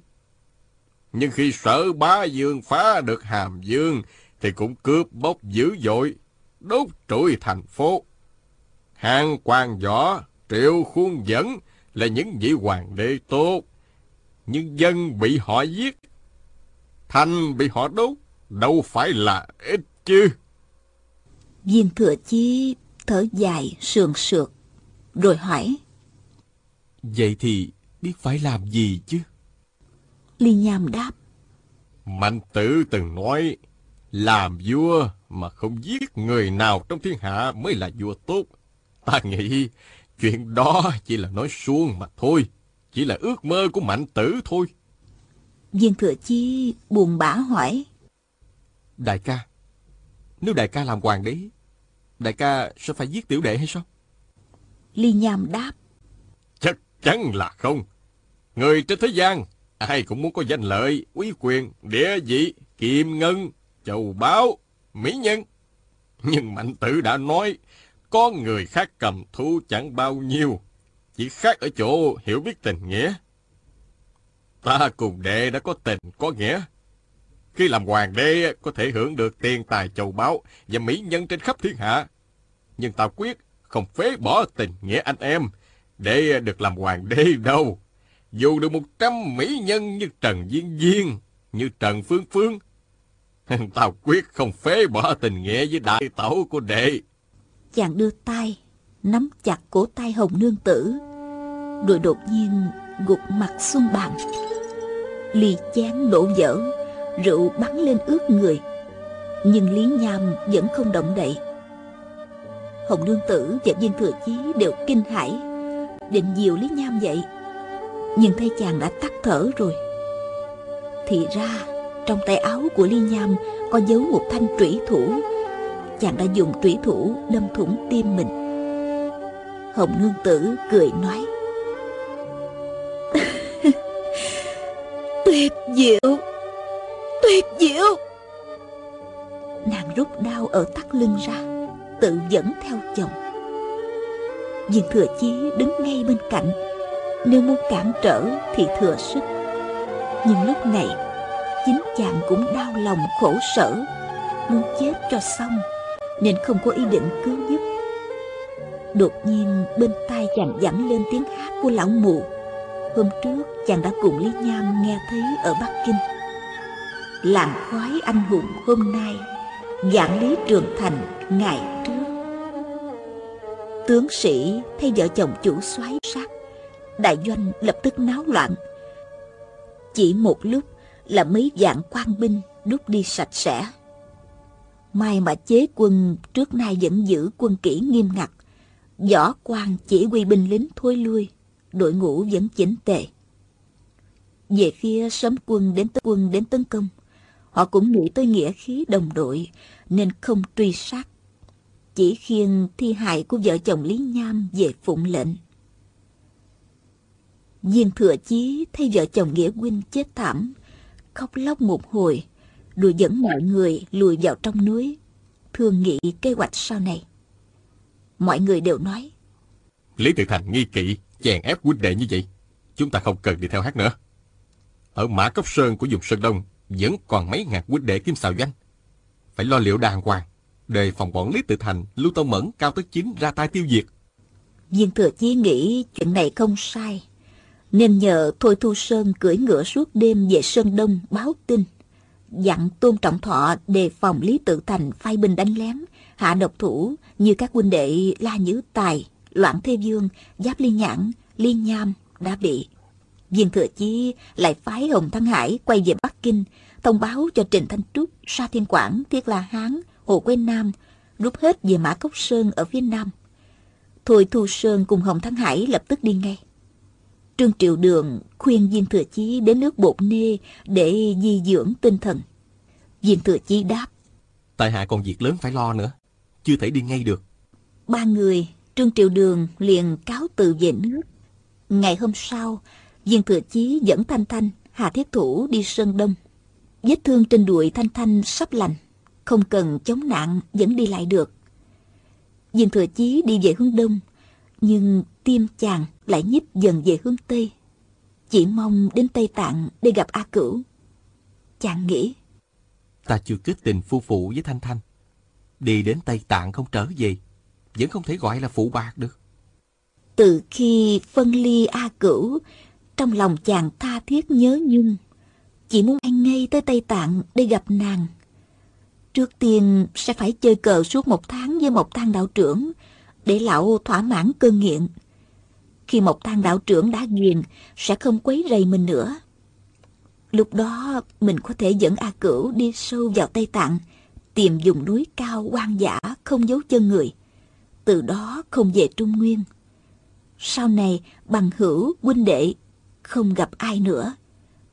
Nhưng khi sợ bá dương phá được hàm dương, thì cũng cướp bóc dữ dội, đốt trụi thành phố. Hàng quan võ, triệu khuôn dẫn là những vị hoàng đế tốt, nhưng dân bị họ giết, thành bị họ đốt, đâu phải là ít chứ. Viên thừa chí thở dài sườn sượt, rồi hỏi. Vậy thì biết phải làm gì chứ? Ly Nham đáp. Mạnh tử từng nói, làm vua mà không giết người nào trong thiên hạ mới là vua tốt. Ta nghĩ chuyện đó chỉ là nói suông mà thôi, chỉ là ước mơ của mạnh tử thôi. Viên thừa chi buồn bã hỏi. Đại ca, nếu đại ca làm hoàng đế, đại ca sẽ phải giết tiểu đệ hay sao? Ly Nham đáp. Chắc chắn là không. Người trên thế gian, ai cũng muốn có danh lợi, quý quyền, địa vị, kiềm ngân, châu báu, mỹ nhân. Nhưng mạnh tử đã nói, có người khác cầm thú chẳng bao nhiêu, chỉ khác ở chỗ hiểu biết tình nghĩa. Ta cùng đệ đã có tình, có nghĩa. Khi làm hoàng đế có thể hưởng được tiền tài châu báu và mỹ nhân trên khắp thiên hạ. Nhưng ta quyết không phế bỏ tình nghĩa anh em để được làm hoàng đế đâu. Dù được một trăm mỹ nhân như Trần Viên Viên, như Trần Phương Phương, tao quyết không phế bỏ tình nghĩa với đại tẩu của đệ. Chàng đưa tay, nắm chặt cổ tay hồng nương tử, rồi đột nhiên gục mặt xuống bàn. Ly chén đổ vỡ, rượu bắn lên ướt người, nhưng Lý Nham vẫn không động đậy. Hồng Nương Tử và Viên Thừa Chí đều kinh hãi. Định dìu Lý Nham dậy Nhưng thấy chàng đã tắt thở rồi. Thì ra Trong tay áo của Lý Nham Có giấu một thanh trủy thủ. Chàng đã dùng trủy thủ đâm thủng tim mình. Hồng Nương Tử cười nói Tuyệt diệu Tuyệt diệu. Nàng rút đao ở tắt lưng ra Tự dẫn theo chồng. Viên thừa chí đứng ngay bên cạnh. Nếu muốn cản trở thì thừa sức. Nhưng lúc này, Chính chàng cũng đau lòng khổ sở. Muốn chết cho xong, Nên không có ý định cứu giúp. Đột nhiên, bên tai chàng vẳng lên tiếng hát của lão mụ Hôm trước, chàng đã cùng Lý Nham nghe thấy ở Bắc Kinh. Làng khói anh hùng hôm nay Dạng lý trường thành ngày trước. Tướng sĩ thấy vợ chồng chủ xoáy sát. Đại doanh lập tức náo loạn. Chỉ một lúc là mấy vạn quan binh đút đi sạch sẽ. May mà chế quân trước nay vẫn giữ quân kỹ nghiêm ngặt. Võ quan chỉ huy binh lính thôi lui, Đội ngũ vẫn chỉnh tề. Về phía sớm quân đến tấn quân đến tấn công Họ cũng nghĩ tới nghĩa khí đồng đội Nên không truy sát chỉ khiêng thi hài của vợ chồng Lý Nham về phụng lệnh. Viên thừa chí thấy vợ chồng Nghĩa Huynh chết thảm, khóc lóc một hồi, rồi dẫn mọi người lùi vào trong núi, thương nghị kế hoạch sau này. Mọi người đều nói. Lý Tự Thành nghi kỵ, chèn ép huynh đệ như vậy. Chúng ta không cần đi theo hát nữa. Ở Mã Cốc Sơn của vùng Sơn Đông vẫn còn mấy ngàn huynh đệ kim xào doanh. Phải lo liệu đàng hoàng đề phòng bọn Lý Tự Thành, Lưu Tông Mẫn, Cao Tất Chính ra tay tiêu diệt. Viên Thừa Chí nghĩ chuyện này không sai, nên nhờ Thôi Thu Sơn cưỡi ngựa suốt đêm về Sơn Đông báo tin, dặn Tôn Trọng Thọ đề phòng Lý Tự Thành phai binh đánh lén, hạ độc thủ như các huynh đệ La Nhữ Tài, Loạn Thế Dương, Giáp Liên Nhãn, Liên Nham đã bị. Viên Thừa Chí lại phái Hồng Thăng Hải quay về Bắc Kinh, thông báo cho Trình Thanh Trúc, Sa Thiên Quảng, Thiết La Hán, Hồ Quế Nam rút hết về Mã Cốc Sơn ở phía nam. Thôi Thu Sơn cùng Hồng Thắng Hải lập tức đi ngay. Trương Triệu Đường khuyên Viên Thừa Chí đến nước Bột Nê để di dưỡng tinh thần. Viên Thừa Chí đáp. Tại hạ còn việc lớn phải lo nữa. Chưa thể đi ngay được. Ba người, Trương Triệu Đường liền cáo từ về nước. Ngày hôm sau, Viên Thừa Chí dẫn Thanh Thanh, Hà Thiết Thủ đi Sơn Đông. Vết thương trên đùi Thanh Thanh sắp lành, không cần chống nạn vẫn đi lại được. Viên Thừa Chí đi về hướng Đông, nhưng tim chàng lại nhích dần về hướng Tây. Chỉ mong đến Tây Tạng để gặp A Cửu. Chàng nghĩ. Ta chưa kết tình phu phụ với Thanh Thanh. Đi đến Tây Tạng không trở về, vẫn không thể gọi là phụ bạc được. Từ khi phân ly A Cửu, trong lòng chàng tha thiết nhớ nhung. Chỉ muốn anh ngay tới Tây Tạng để gặp nàng. Trước tiên sẽ phải chơi cờ suốt một tháng với một thang đạo trưởng, để lão thỏa mãn cơn nghiện. Khi một thang đạo trưởng đã ghiền, sẽ không quấy rầy mình nữa. Lúc đó mình có thể dẫn A Cửu đi sâu vào Tây Tạng, tìm vùng núi cao hoang dã không dấu chân người. Từ đó không về Trung Nguyên. Sau này bằng hữu, huynh đệ, không gặp ai nữa.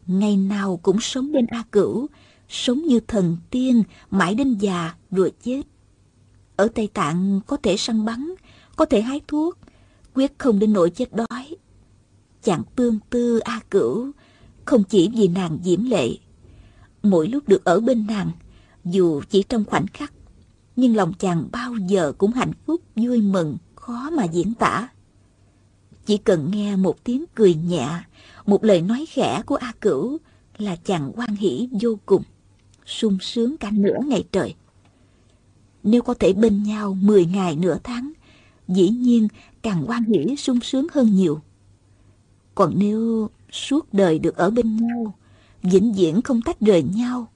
Ngày nào cũng sống bên A Cửu, sống như thần tiên, mãi đến già rồi chết. Ở Tây Tạng có thể săn bắn, có thể hái thuốc, quyết không đến nỗi chết đói. Chàng tương tư A Cửu, không chỉ vì nàng diễm lệ. Mỗi lúc được ở bên nàng, dù chỉ trong khoảnh khắc, nhưng lòng chàng bao giờ cũng hạnh phúc, vui mừng, khó mà diễn tả. Chỉ cần nghe một tiếng cười nhẹ, một lời nói khẽ của A Cửu là chàng quan hỷ vô cùng, sung sướng cả nửa ngày trời. Nếu có thể bên nhau 10 ngày nửa tháng, dĩ nhiên càng quan hỷ sung sướng hơn nhiều. Còn nếu suốt đời được ở bên nhau, vĩnh viễn không tách rời nhau,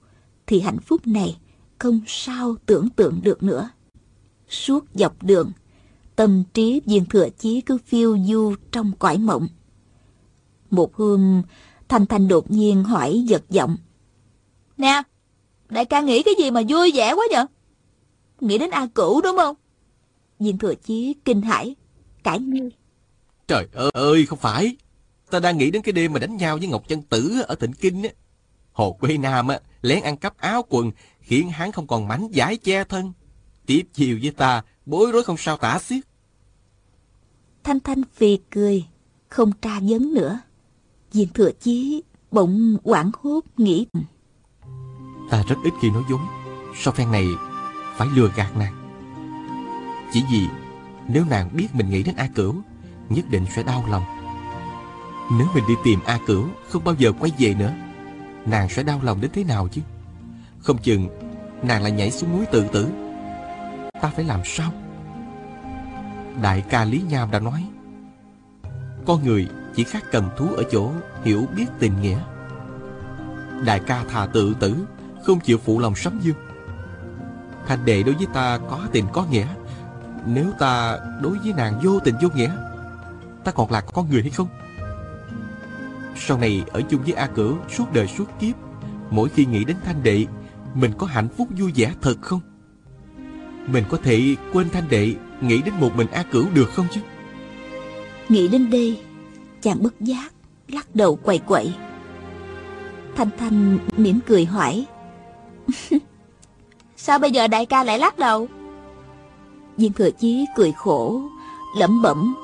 thì hạnh phúc này không sao tưởng tượng được nữa. Suốt dọc đường, tâm trí viên thừa chí cứ phiêu du trong cõi mộng. Một hôm, Thanh Thanh đột nhiên hỏi giật giọng. Nè, đại ca nghĩ cái gì mà vui vẻ quá vậy? Nghĩ đến A Cửu đúng không? Viên thừa chí kinh hãi, cãi ngay. Trời ơi, không phải. Ta đang nghĩ đến cái đêm mà đánh nhau với Ngọc Chân Tử ở Tịnh Kinh á. Hồ Quê Nam á, lén ăn cắp áo quần, khiến hắn không còn mảnh giải che thân. Tiếp chiều với ta, bối rối không sao tả xiết. Thanh Thanh phì cười, không tra vấn nữa. Diện thừa chí bỗng quảng hốt nghĩ. Ta rất ít khi nói dối. Sau phen này, phải lừa gạt nàng. Chỉ vì nếu nàng biết mình nghĩ đến A Cửu, nhất định sẽ đau lòng. Nếu mình đi tìm A Cửu, không bao giờ quay về nữa, nàng sẽ đau lòng đến thế nào chứ? Không chừng, nàng lại nhảy xuống núi tự tử. Ta phải làm sao? Đại ca Lý Nham đã nói, con người chỉ khác cầm thú ở chỗ hiểu biết tình nghĩa. Đại ca thà tự tử, không chịu phụ lòng sấm dương. Thanh đệ đối với ta có tình có nghĩa Nếu ta đối với nàng vô tình vô nghĩa Ta còn là con người hay không Sau này ở chung với A Cửu Suốt đời suốt kiếp Mỗi khi nghĩ đến Thanh đệ Mình có hạnh phúc vui vẻ thật không Mình có thể quên Thanh đệ Nghĩ đến một mình A Cửu được không chứ Nghĩ đến đây Chàng bất giác Lắc đầu quậy quậy. Thanh Thanh mỉm cười hỏi Sao bây giờ đại ca lại lắc đầu? Viên thừa chí cười khổ Lẩm bẩm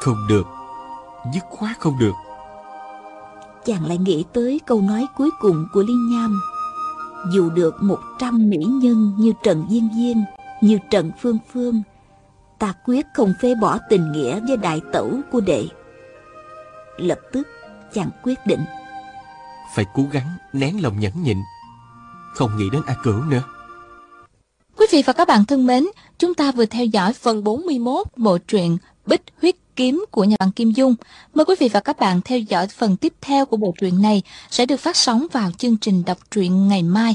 Không được Dứt khoát không được. Chàng lại nghĩ tới câu nói cuối cùng của Liên Nham Dù được một trăm mỹ nhân như Trần Viên Viên Như Trần Phương Phương Ta quyết không phê bỏ tình nghĩa với đại tẩu của đệ Lập tức chàng quyết định Phải cố gắng nén lòng nhẫn nhịn không nghĩ đến A Cửu nữa. Quý vị và các bạn thân mến, chúng ta vừa theo dõi phần 41 bộ truyện Bích Huyết Kiếm của nhà văn Kim Dung. Mời quý vị và các bạn theo dõi phần tiếp theo của bộ truyện này sẽ được phát sóng vào chương trình đọc truyện ngày mai.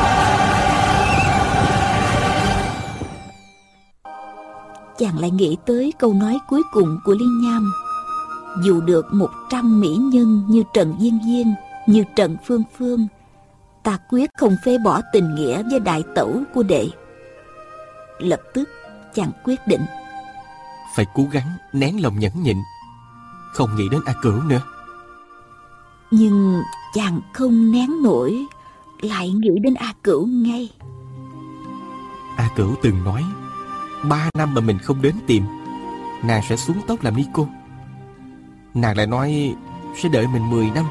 Chàng lại nghĩ tới câu nói cuối cùng của Liên Nham. Dù được một trăm mỹ nhân như Trần Viên Viên Như Trần Phương Phương Ta quyết không phê bỏ tình nghĩa với đại tẩu của đệ. Lập tức chàng quyết định. Phải cố gắng nén lòng nhẫn nhịn Không nghĩ đến A Cửu nữa. Nhưng chàng không nén nổi Lại nghĩ đến A Cửu ngay. A Cửu từng nói Ba năm mà mình không đến tìm, Nàng sẽ xuống tóc làm ni cô Nàng lại nói, Sẽ đợi mình 10 năm.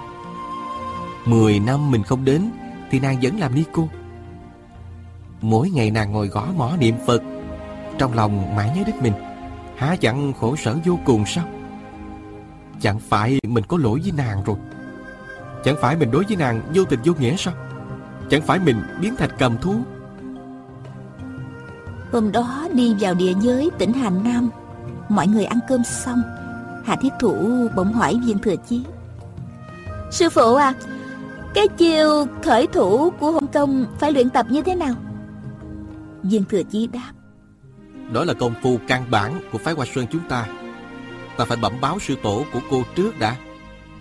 10 năm mình không đến Thì nàng vẫn làm ni cô Mỗi ngày nàng ngồi gõ mỏ niệm Phật, Trong lòng mãi nhớ đến mình. Há chẳng khổ sở vô cùng sao? Chẳng phải mình có lỗi với nàng rồi. Chẳng phải mình đối với nàng vô tình vô nghĩa sao? Chẳng phải mình biến thành cầm thú? Hôm đó đi vào địa giới tỉnh Hà Nam. Mọi người ăn cơm xong Hạ Thiết Thủ bỗng hỏi viên thừa chí. Sư phụ à Cái chiêu khởi thủ của Hồng Công Phải luyện tập như thế nào? Viên thừa chí đáp. Đó là công phu căn bản của phái Hoa Sơn chúng ta. Ta phải bẩm báo sư tổ của cô trước đã.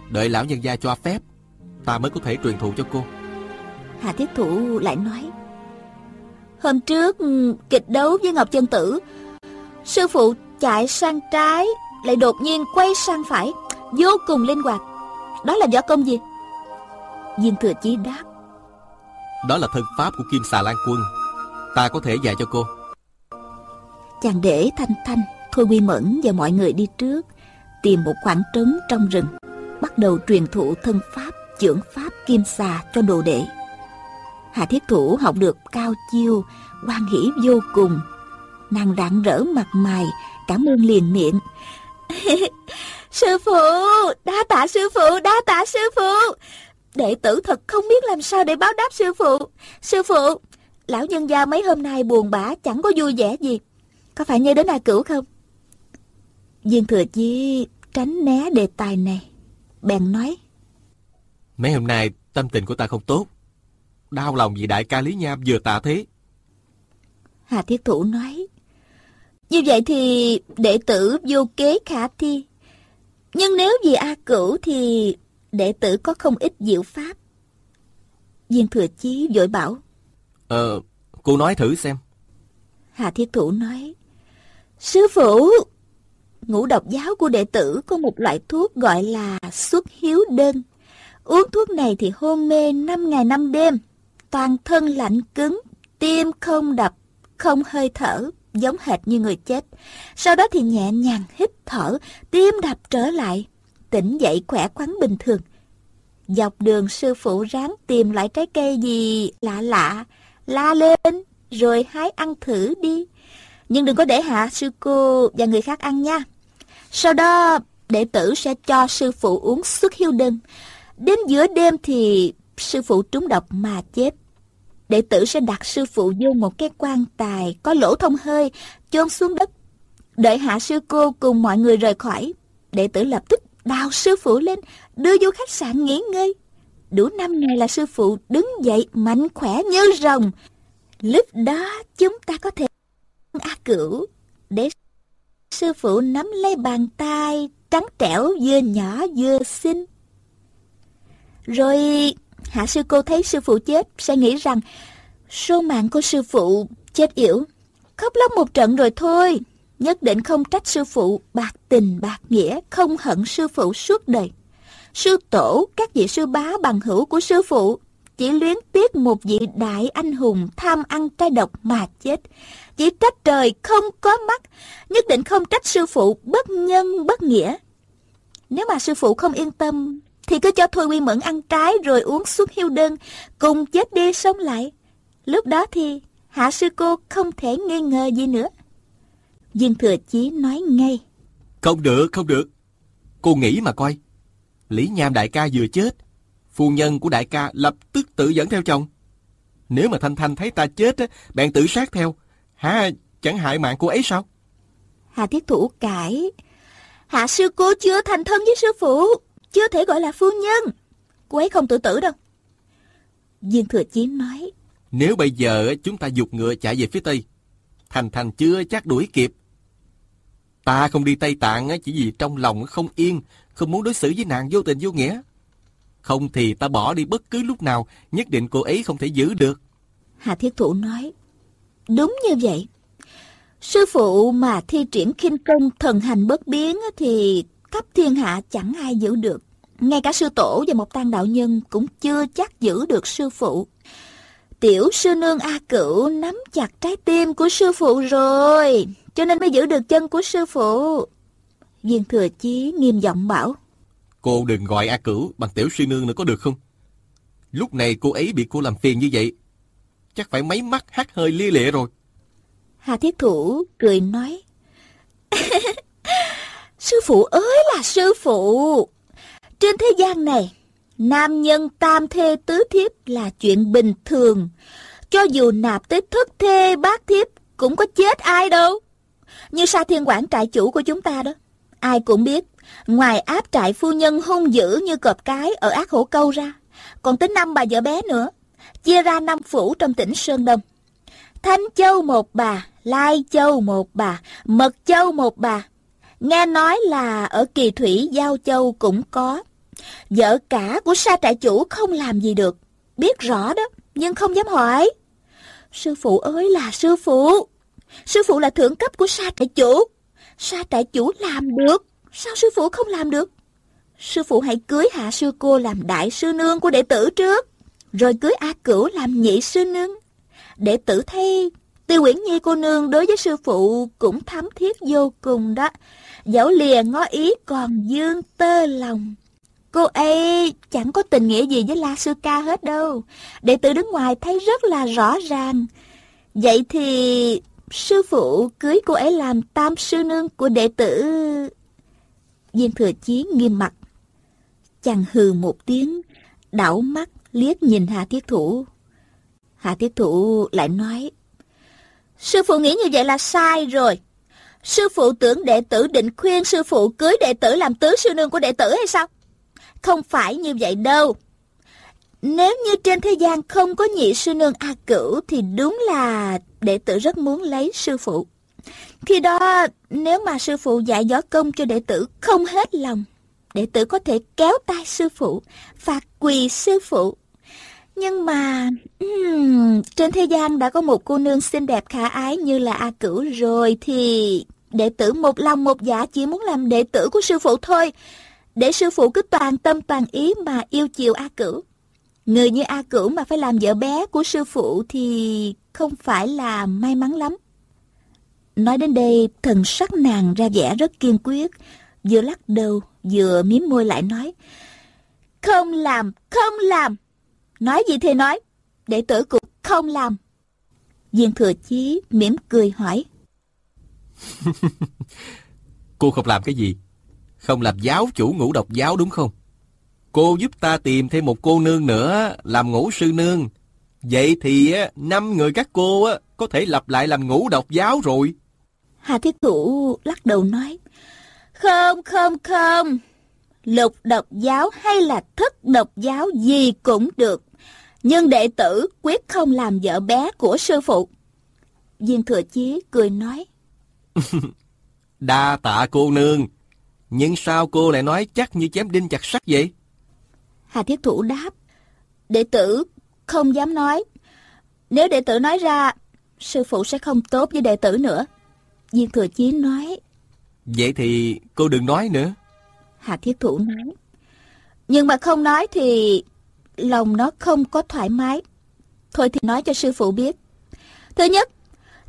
Đợi lão nhân gia cho phép Ta mới có thể truyền thụ cho cô. Hạ Thiết Thủ lại nói Hôm trước ừ, kịch đấu với Ngọc Chân Tử Sư phụ chạy sang trái Lại đột nhiên quay sang phải Vô cùng linh hoạt. Đó là võ công gì? Viên Thừa Chí đáp. Đó là thân pháp của Kim Xà Lan Quân. Ta có thể dạy cho cô. Chàng để Thanh Thanh Thôi Quy Mẫn và mọi người đi trước Tìm một khoảng trống trong rừng Bắt đầu truyền thụ thân pháp Chưởng pháp Kim Xà cho đồ đệ Hà Thiết Thủ học được cao chiêu, quan hỷ vô cùng. Nàng rạng rỡ mặt mày, cảm ơn liền miệng. sư phụ, đa tạ sư phụ, đa tạ sư phụ. Đệ tử thật không biết làm sao để báo đáp sư phụ. Sư phụ, lão nhân gia mấy hôm nay buồn bã chẳng có vui vẻ gì. Có phải nhớ đến A Cửu không? Viên Thừa Chi tránh né đề tài này. Bèn nói. Mấy hôm nay tâm tình của ta không tốt Đau lòng vì đại ca Lý Nham vừa tạ thế. Hà Thiết Thủ nói Như vậy thì đệ tử vô kế khả thi. Nhưng nếu vì A Cửu thì đệ tử có không ít diệu pháp. Viên Thừa Chí vội bảo Ờ, cô nói thử xem. Hà Thiết Thủ nói Sư phụ Ngũ độc giáo của đệ tử có một loại thuốc gọi là xuất hiếu đơn. Uống thuốc này thì hôn mê 5 ngày 5 đêm toàn thân lạnh cứng, tim không đập, không hơi thở, giống hệt như người chết. Sau đó thì nhẹ nhàng hít thở, tim đập trở lại, tỉnh dậy khỏe khoắn bình thường. Dọc đường sư phụ ráng tìm lại trái cây gì lạ lạ, la lên, rồi hái ăn thử đi. Nhưng đừng có để hạ sư cô và người khác ăn nha. Sau đó, đệ tử sẽ cho sư phụ uống xuất hiu đơn. Đến giữa đêm thì sư phụ trúng độc mà chết. Đệ tử sẽ đặt sư phụ vô một cái quan tài có lỗ thông hơi, chôn xuống đất. Đợi hạ sư cô cùng mọi người rời khỏi, đệ tử lập tức đào sư phụ lên, đưa vô khách sạn nghỉ ngơi. Đủ năm ngày là sư phụ đứng dậy mạnh khỏe như rồng. Lúc đó chúng ta có thể A Cửu để sư phụ nắm lấy bàn tay trắng trẻo vừa nhỏ vừa xinh. Rồi hạ sư cô thấy sư phụ chết sẽ nghĩ rằng số mạng của sư phụ chết yểu. Khóc lóc một trận rồi thôi. Nhất định không trách sư phụ bạc tình bạc nghĩa, không hận sư phụ suốt đời. Sư tổ, các vị sư bá bằng hữu của sư phụ chỉ luyến tiếc một vị đại anh hùng tham ăn trai độc mà chết. Chỉ trách trời không có mắt, nhất định không trách sư phụ bất nhân bất nghĩa. Nếu mà sư phụ không yên tâm, thì cứ cho Thôi Quy Mẫn ăn trái rồi uống suốt hiu đơn, cùng chết đi sống lại. Lúc đó thì hạ sư cô không thể nghi ngờ gì nữa. Dương Thừa Chí nói ngay. Không được, không được. Cô nghĩ mà coi. Lý Nham đại ca vừa chết. Phu nhân của đại ca lập tức tự dẫn theo chồng. Nếu mà Thanh Thanh thấy ta chết, á, bèn tự sát theo. Hả, chẳng hại mạng cô ấy sao? Hà Thiết Thủ cãi. Hạ sư cô chưa thành thân với sư phụ, chưa thể gọi là phu nhân. Cô ấy không tự tử đâu. Viên Thừa Chí nói. Nếu bây giờ chúng ta dục ngựa chạy về phía Tây, Thành Thành chưa chắc đuổi kịp. Ta không đi Tây Tạng chỉ vì trong lòng không yên, không muốn đối xử với nàng vô tình vô nghĩa. Không thì ta bỏ đi bất cứ lúc nào, nhất định cô ấy không thể giữ được. Hà Thiết Thủ nói, đúng như vậy. Sư phụ mà thi triển khinh công thần hành bất biến thì khắp thiên hạ chẳng ai giữ được. Ngay cả sư tổ và một tăng đạo nhân cũng chưa chắc giữ được sư phụ. Tiểu sư nương A Cửu nắm chặt trái tim của sư phụ rồi, cho nên mới giữ được chân của sư phụ. Viên Thừa Chí nghiêm giọng bảo. Cô đừng gọi A Cửu bằng tiểu sư nương nữa có được không? Lúc này cô ấy bị cô làm phiền như vậy. Chắc phải mấy mắt hắt hơi lia lịa rồi. Hà Thiết Thủ cười nói. sư phụ ơi là sư phụ. Trên thế gian này, nam nhân tam thê tứ thiếp là chuyện bình thường. Cho dù nạp tới thất thê bát thiếp cũng có chết ai đâu. Như sa thiên quản trại chủ của chúng ta đó. Ai cũng biết, ngoài áp trại phu nhân hung dữ như cọp cái ở ác hổ câu ra, còn tính năm bà vợ bé nữa, chia ra năm phủ trong tỉnh Sơn Đông. Thanh Châu một bà, Lai Châu một bà, Mật Châu một bà. Nghe nói là ở Kỳ Thủy Giao Châu cũng có. Vợ cả của sa trại chủ không làm gì được. Biết rõ đó, nhưng không dám hỏi. Sư phụ ơi là sư phụ. Sư phụ là thượng cấp của sa trại chủ. Sa trại chủ làm được. Sao sư phụ không làm được? Sư phụ hãy cưới hạ sư cô làm đại sư nương của đệ tử trước. Rồi cưới A Cửu làm nhị sư nương. Đệ tử thay Tiêu Uyển Nhi cô nương đối với sư phụ cũng thắm thiết vô cùng đó. Dẫu lìa ngó ý còn dương tơ lòng. Cô ấy chẳng có tình nghĩa gì với La Sư Ca hết đâu. Đệ tử đứng ngoài thấy rất là rõ ràng. Vậy thì sư phụ cưới cô ấy làm tam sư nương của đệ tử. Viên thừa chí nghiêm mặt. Chàng hừ một tiếng, đảo mắt liếc nhìn Hà Thiết Thủ. Hà Thiết Thủ lại nói, Sư phụ nghĩ như vậy là sai rồi. Sư phụ tưởng đệ tử định khuyên sư phụ cưới đệ tử làm tứ sư nương của đệ tử hay sao? Không phải như vậy đâu. Nếu như trên thế gian không có nhị sư nương A Cửu thì đúng là đệ tử rất muốn lấy sư phụ. Khi đó, nếu mà sư phụ dạy gió công cho đệ tử không hết lòng, đệ tử có thể kéo tay sư phụ, phạt quỳ sư phụ. Nhưng mà, um, trên thế gian đã có một cô nương xinh đẹp khả ái như là A Cửu rồi thì đệ tử một lòng một dạ chỉ muốn làm đệ tử của sư phụ thôi. Để sư phụ cứ toàn tâm toàn ý mà yêu chiều A Cửu. Người như A Cửu mà phải làm vợ bé của sư phụ thì không phải là may mắn lắm. Nói đến đây, thần sắc nàng ra vẻ rất kiên quyết, vừa lắc đầu, vừa miếm môi lại nói. Không làm, không làm. Nói gì thì nói, đệ tử cũng không làm. Viên thừa chí mỉm cười hỏi. cô không làm cái gì? Không làm giáo chủ ngũ độc giáo đúng không? Cô giúp ta tìm thêm một cô nương nữa làm ngũ sư nương. Vậy thì năm người các cô có thể lập lại làm ngũ độc giáo rồi. Hà Thiết Thủ lắc đầu nói. Không, không, không. Lục độc giáo hay là thất độc giáo gì cũng được. Nhưng đệ tử quyết không làm vợ bé của sư phụ. Viên Thừa Chí cười nói. Đa tạ cô nương. Nhưng sao cô lại nói chắc như chém đinh chặt sắt vậy? Hà Thiết Thủ đáp. Đệ tử không dám nói. Nếu đệ tử nói ra, sư phụ sẽ không tốt với đệ tử nữa. Viên Thừa Chí nói. Vậy thì cô đừng nói nữa. Hà Thiết Thủ nói. Nhưng mà không nói thì lòng nó không có thoải mái. Thôi thì nói cho sư phụ biết. Thứ nhất,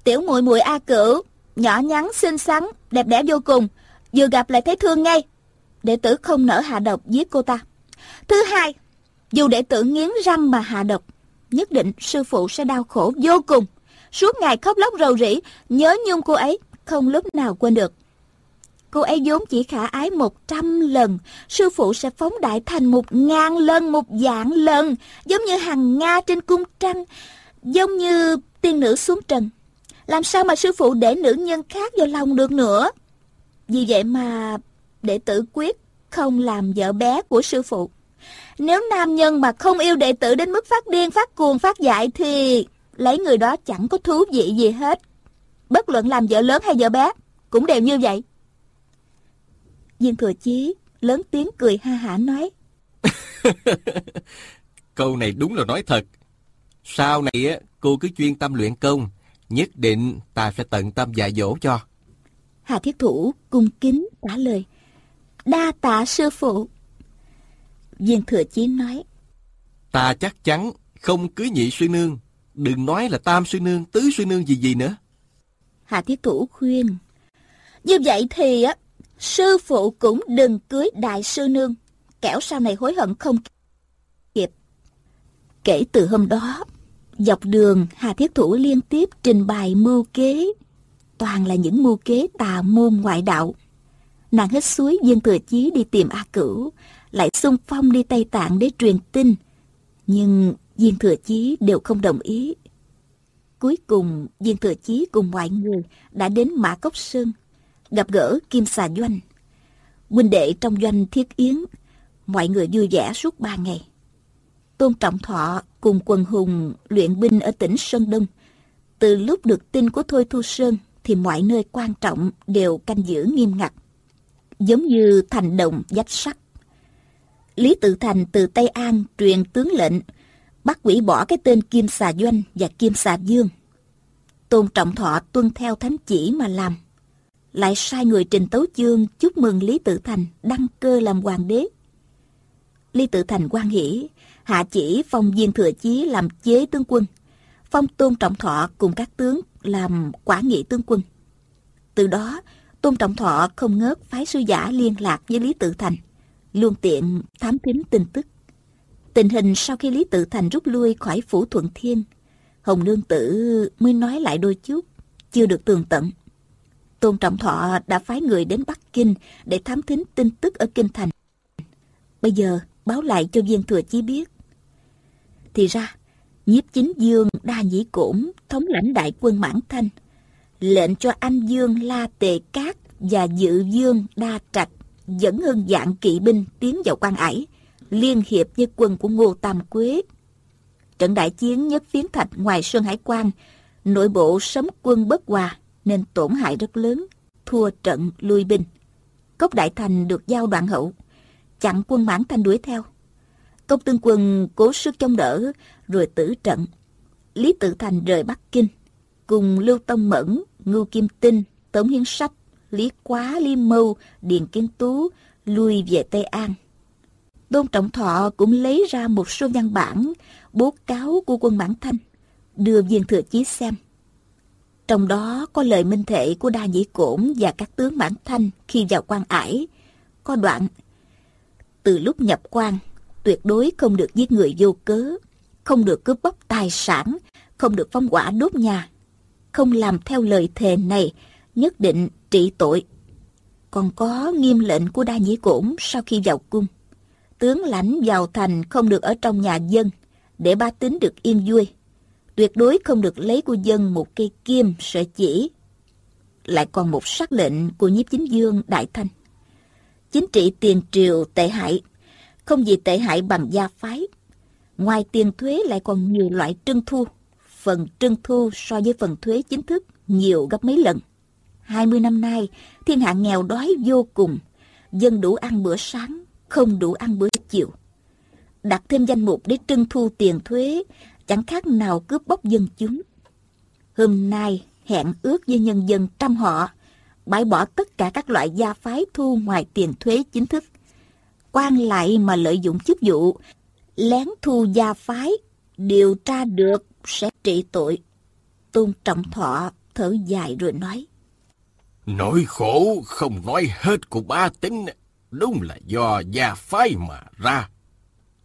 tiểu muội muội A Cửu, nhỏ nhắn xinh xắn, đẹp đẽ vô cùng, vừa gặp lại thấy thương ngay. Đệ tử không nỡ hạ độc giết cô ta. Thứ hai, dù đệ tử nghiến răng mà hạ độc, nhất định sư phụ sẽ đau khổ vô cùng. Suốt ngày khóc lóc rầu rĩ, nhớ nhung cô ấy, không lúc nào quên được. Cô ấy vốn chỉ khả ái một trăm lần, sư phụ sẽ phóng đại thành một ngàn lần, một dạng lần, giống như hàng Nga trên cung trăng, giống như tiên nữ xuống trần. Làm sao mà sư phụ để nữ nhân khác vào lòng được nữa? Vì vậy mà đệ tử quyết không làm vợ bé của sư phụ. Nếu nam nhân mà không yêu đệ tử đến mức phát điên, phát cuồng, phát dại thì lấy người đó chẳng có thú vị gì hết. Bất luận làm vợ lớn hay vợ bé, cũng đều như vậy. Viên thừa chí lớn tiếng cười ha hả nói. Câu này đúng là nói thật. Sau này á, cô cứ chuyên tâm luyện công, nhất định ta sẽ tận tâm dạy dỗ cho. Hà Thiết Thủ cung kính trả lời. Đa tạ sư phụ. Viên Thừa Chí nói. Ta chắc chắn không cưới nhị sư nương. Đừng nói là tam sư nương, tứ sư nương gì gì nữa. Hà Thiết Thủ khuyên. Như vậy thì á, sư phụ cũng đừng cưới đại sư nương. Kẻo sau này hối hận không kịp. Kể từ hôm đó, dọc đường Hà Thiết Thủ liên tiếp trình bày mưu kế. Toàn là những mưu kế tà môn ngoại đạo. Nàng hết suối diên thừa chí đi tìm A Cửu, lại xung phong đi Tây Tạng để truyền tin. Nhưng diên thừa chí đều không đồng ý. Cuối cùng, diên thừa chí cùng mọi người đã đến Mã Cốc Sơn, gặp gỡ Kim Xà Doanh. Huynh đệ trong doanh thiết yến, mọi người vui vẻ suốt ba ngày. Tôn Trọng Thọ cùng quần hùng luyện binh ở tỉnh Sơn Đông. Từ lúc được tin của Thôi Thu Sơn thì mọi nơi quan trọng đều canh giữ nghiêm ngặt. Giống như thành đồng dách sắt. Lý Tự Thành từ Tây An truyền tướng lệnh bắt quỷ bỏ cái tên Kim Xà Doanh và Kim Xà Dương. Tôn Trọng Thọ tuân theo thánh chỉ mà làm. Lại sai người trình tấu chương chúc mừng Lý Tự Thành đăng cơ làm hoàng đế. Lý Tự Thành quan hỷ, hạ chỉ phong viên thừa chí làm chế tướng quân, phong Tôn Trọng Thọ cùng các tướng làm quả nghị tướng quân. Từ đó, Tôn Trọng Thọ không ngớt phái sư giả liên lạc với Lý Tự Thành, luôn tiện thám thính tin tức. Tình hình sau khi Lý Tự Thành rút lui khỏi phủ Thuận Thiên, Hồng Nương Tử mới nói lại đôi chút, chưa được tường tận. Tôn Trọng Thọ đã phái người đến Bắc Kinh để thám thính tin tức ở Kinh Thành. Bây giờ báo lại cho viên thừa chí biết. Thì ra, nhiếp chính dương đa nhĩ cổn thống lãnh đại quân mãn thanh lệnh cho anh dương la tề cát và dự dương đa trạch dẫn hơn dạng kỵ binh tiến vào quan ải liên hiệp với quân của ngô tam quế trận đại chiến nhất phiến thạch ngoài sơn hải quan nội bộ sấm quân bất hòa nên tổn hại rất lớn thua trận lui binh cốc đại thành được giao đoạn hậu chặn quân mãn thanh đuổi theo công tương quân cố sức chống đỡ rồi tử trận. Lý Tự Thành rời Bắc Kinh, cùng Lưu Tông Mẫn, Ngưu Kim Tinh, Tống Hiến Sách, Lý Quá, Lý Mâu, Điền Kiến Tú lui về Tây An. Tôn Trọng Thọ cũng lấy ra một số văn bản, bố cáo của quân Mãn Thanh, đưa viên thừa chí xem. Trong đó có lời minh thể của Đa Nhĩ Cổn và các tướng Mãn Thanh khi vào quan ải. Có đoạn, từ lúc nhập quan, tuyệt đối không được giết người vô cớ, không được cướp bóc tài sản, không được phong quả đốt nhà. Không làm theo lời thề này, nhất định trị tội. Còn có nghiêm lệnh của đa nhĩ cổn sau khi vào cung. Tướng lãnh vào thành không được ở trong nhà dân, để ba tính được yên vui. Tuyệt đối không được lấy của dân một cây kim, sợi chỉ. Lại còn một sắc lệnh của nhiếp chính dương Đại Thanh. Chính trị tiền triều tệ hại không gì tệ hại bằng gia phái. Ngoài tiền thuế lại còn nhiều loại trưng thu. Phần trưng thu so với phần thuế chính thức nhiều gấp mấy lần. 20 năm nay, thiên hạ nghèo đói vô cùng. Dân đủ ăn bữa sáng, không đủ ăn bữa chiều. Đặt thêm danh mục để trưng thu tiền thuế, chẳng khác nào cướp bóc dân chúng. Hôm nay, hẹn ước với nhân dân trăm họ, bãi bỏ tất cả các loại gia phái thu ngoài tiền thuế chính thức quan lại mà lợi dụng chức vụ, lén thu gia phái, điều tra được sẽ trị tội. Tôn Trọng Thọ thở dài rồi nói. Nỗi khổ không nói hết của ba tính, đúng là do gia phái mà ra.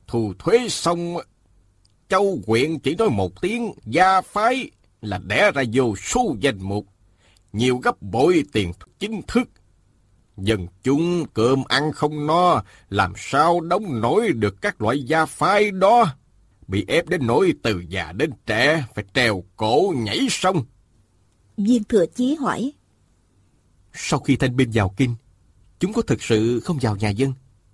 Thu thuế xong, châu quyện chỉ nói một tiếng gia phái là đẻ ra vô số danh mục, nhiều gấp bội tiền chính thức Dân chúng cơm ăn không no, làm sao đóng nổi được các loại gia phái đó. Bị ép đến nỗi từ già đến trẻ, phải trèo cổ nhảy sông. Viên thừa chí hỏi. Sau khi thanh binh vào kinh, chúng có thực sự không vào nhà dân,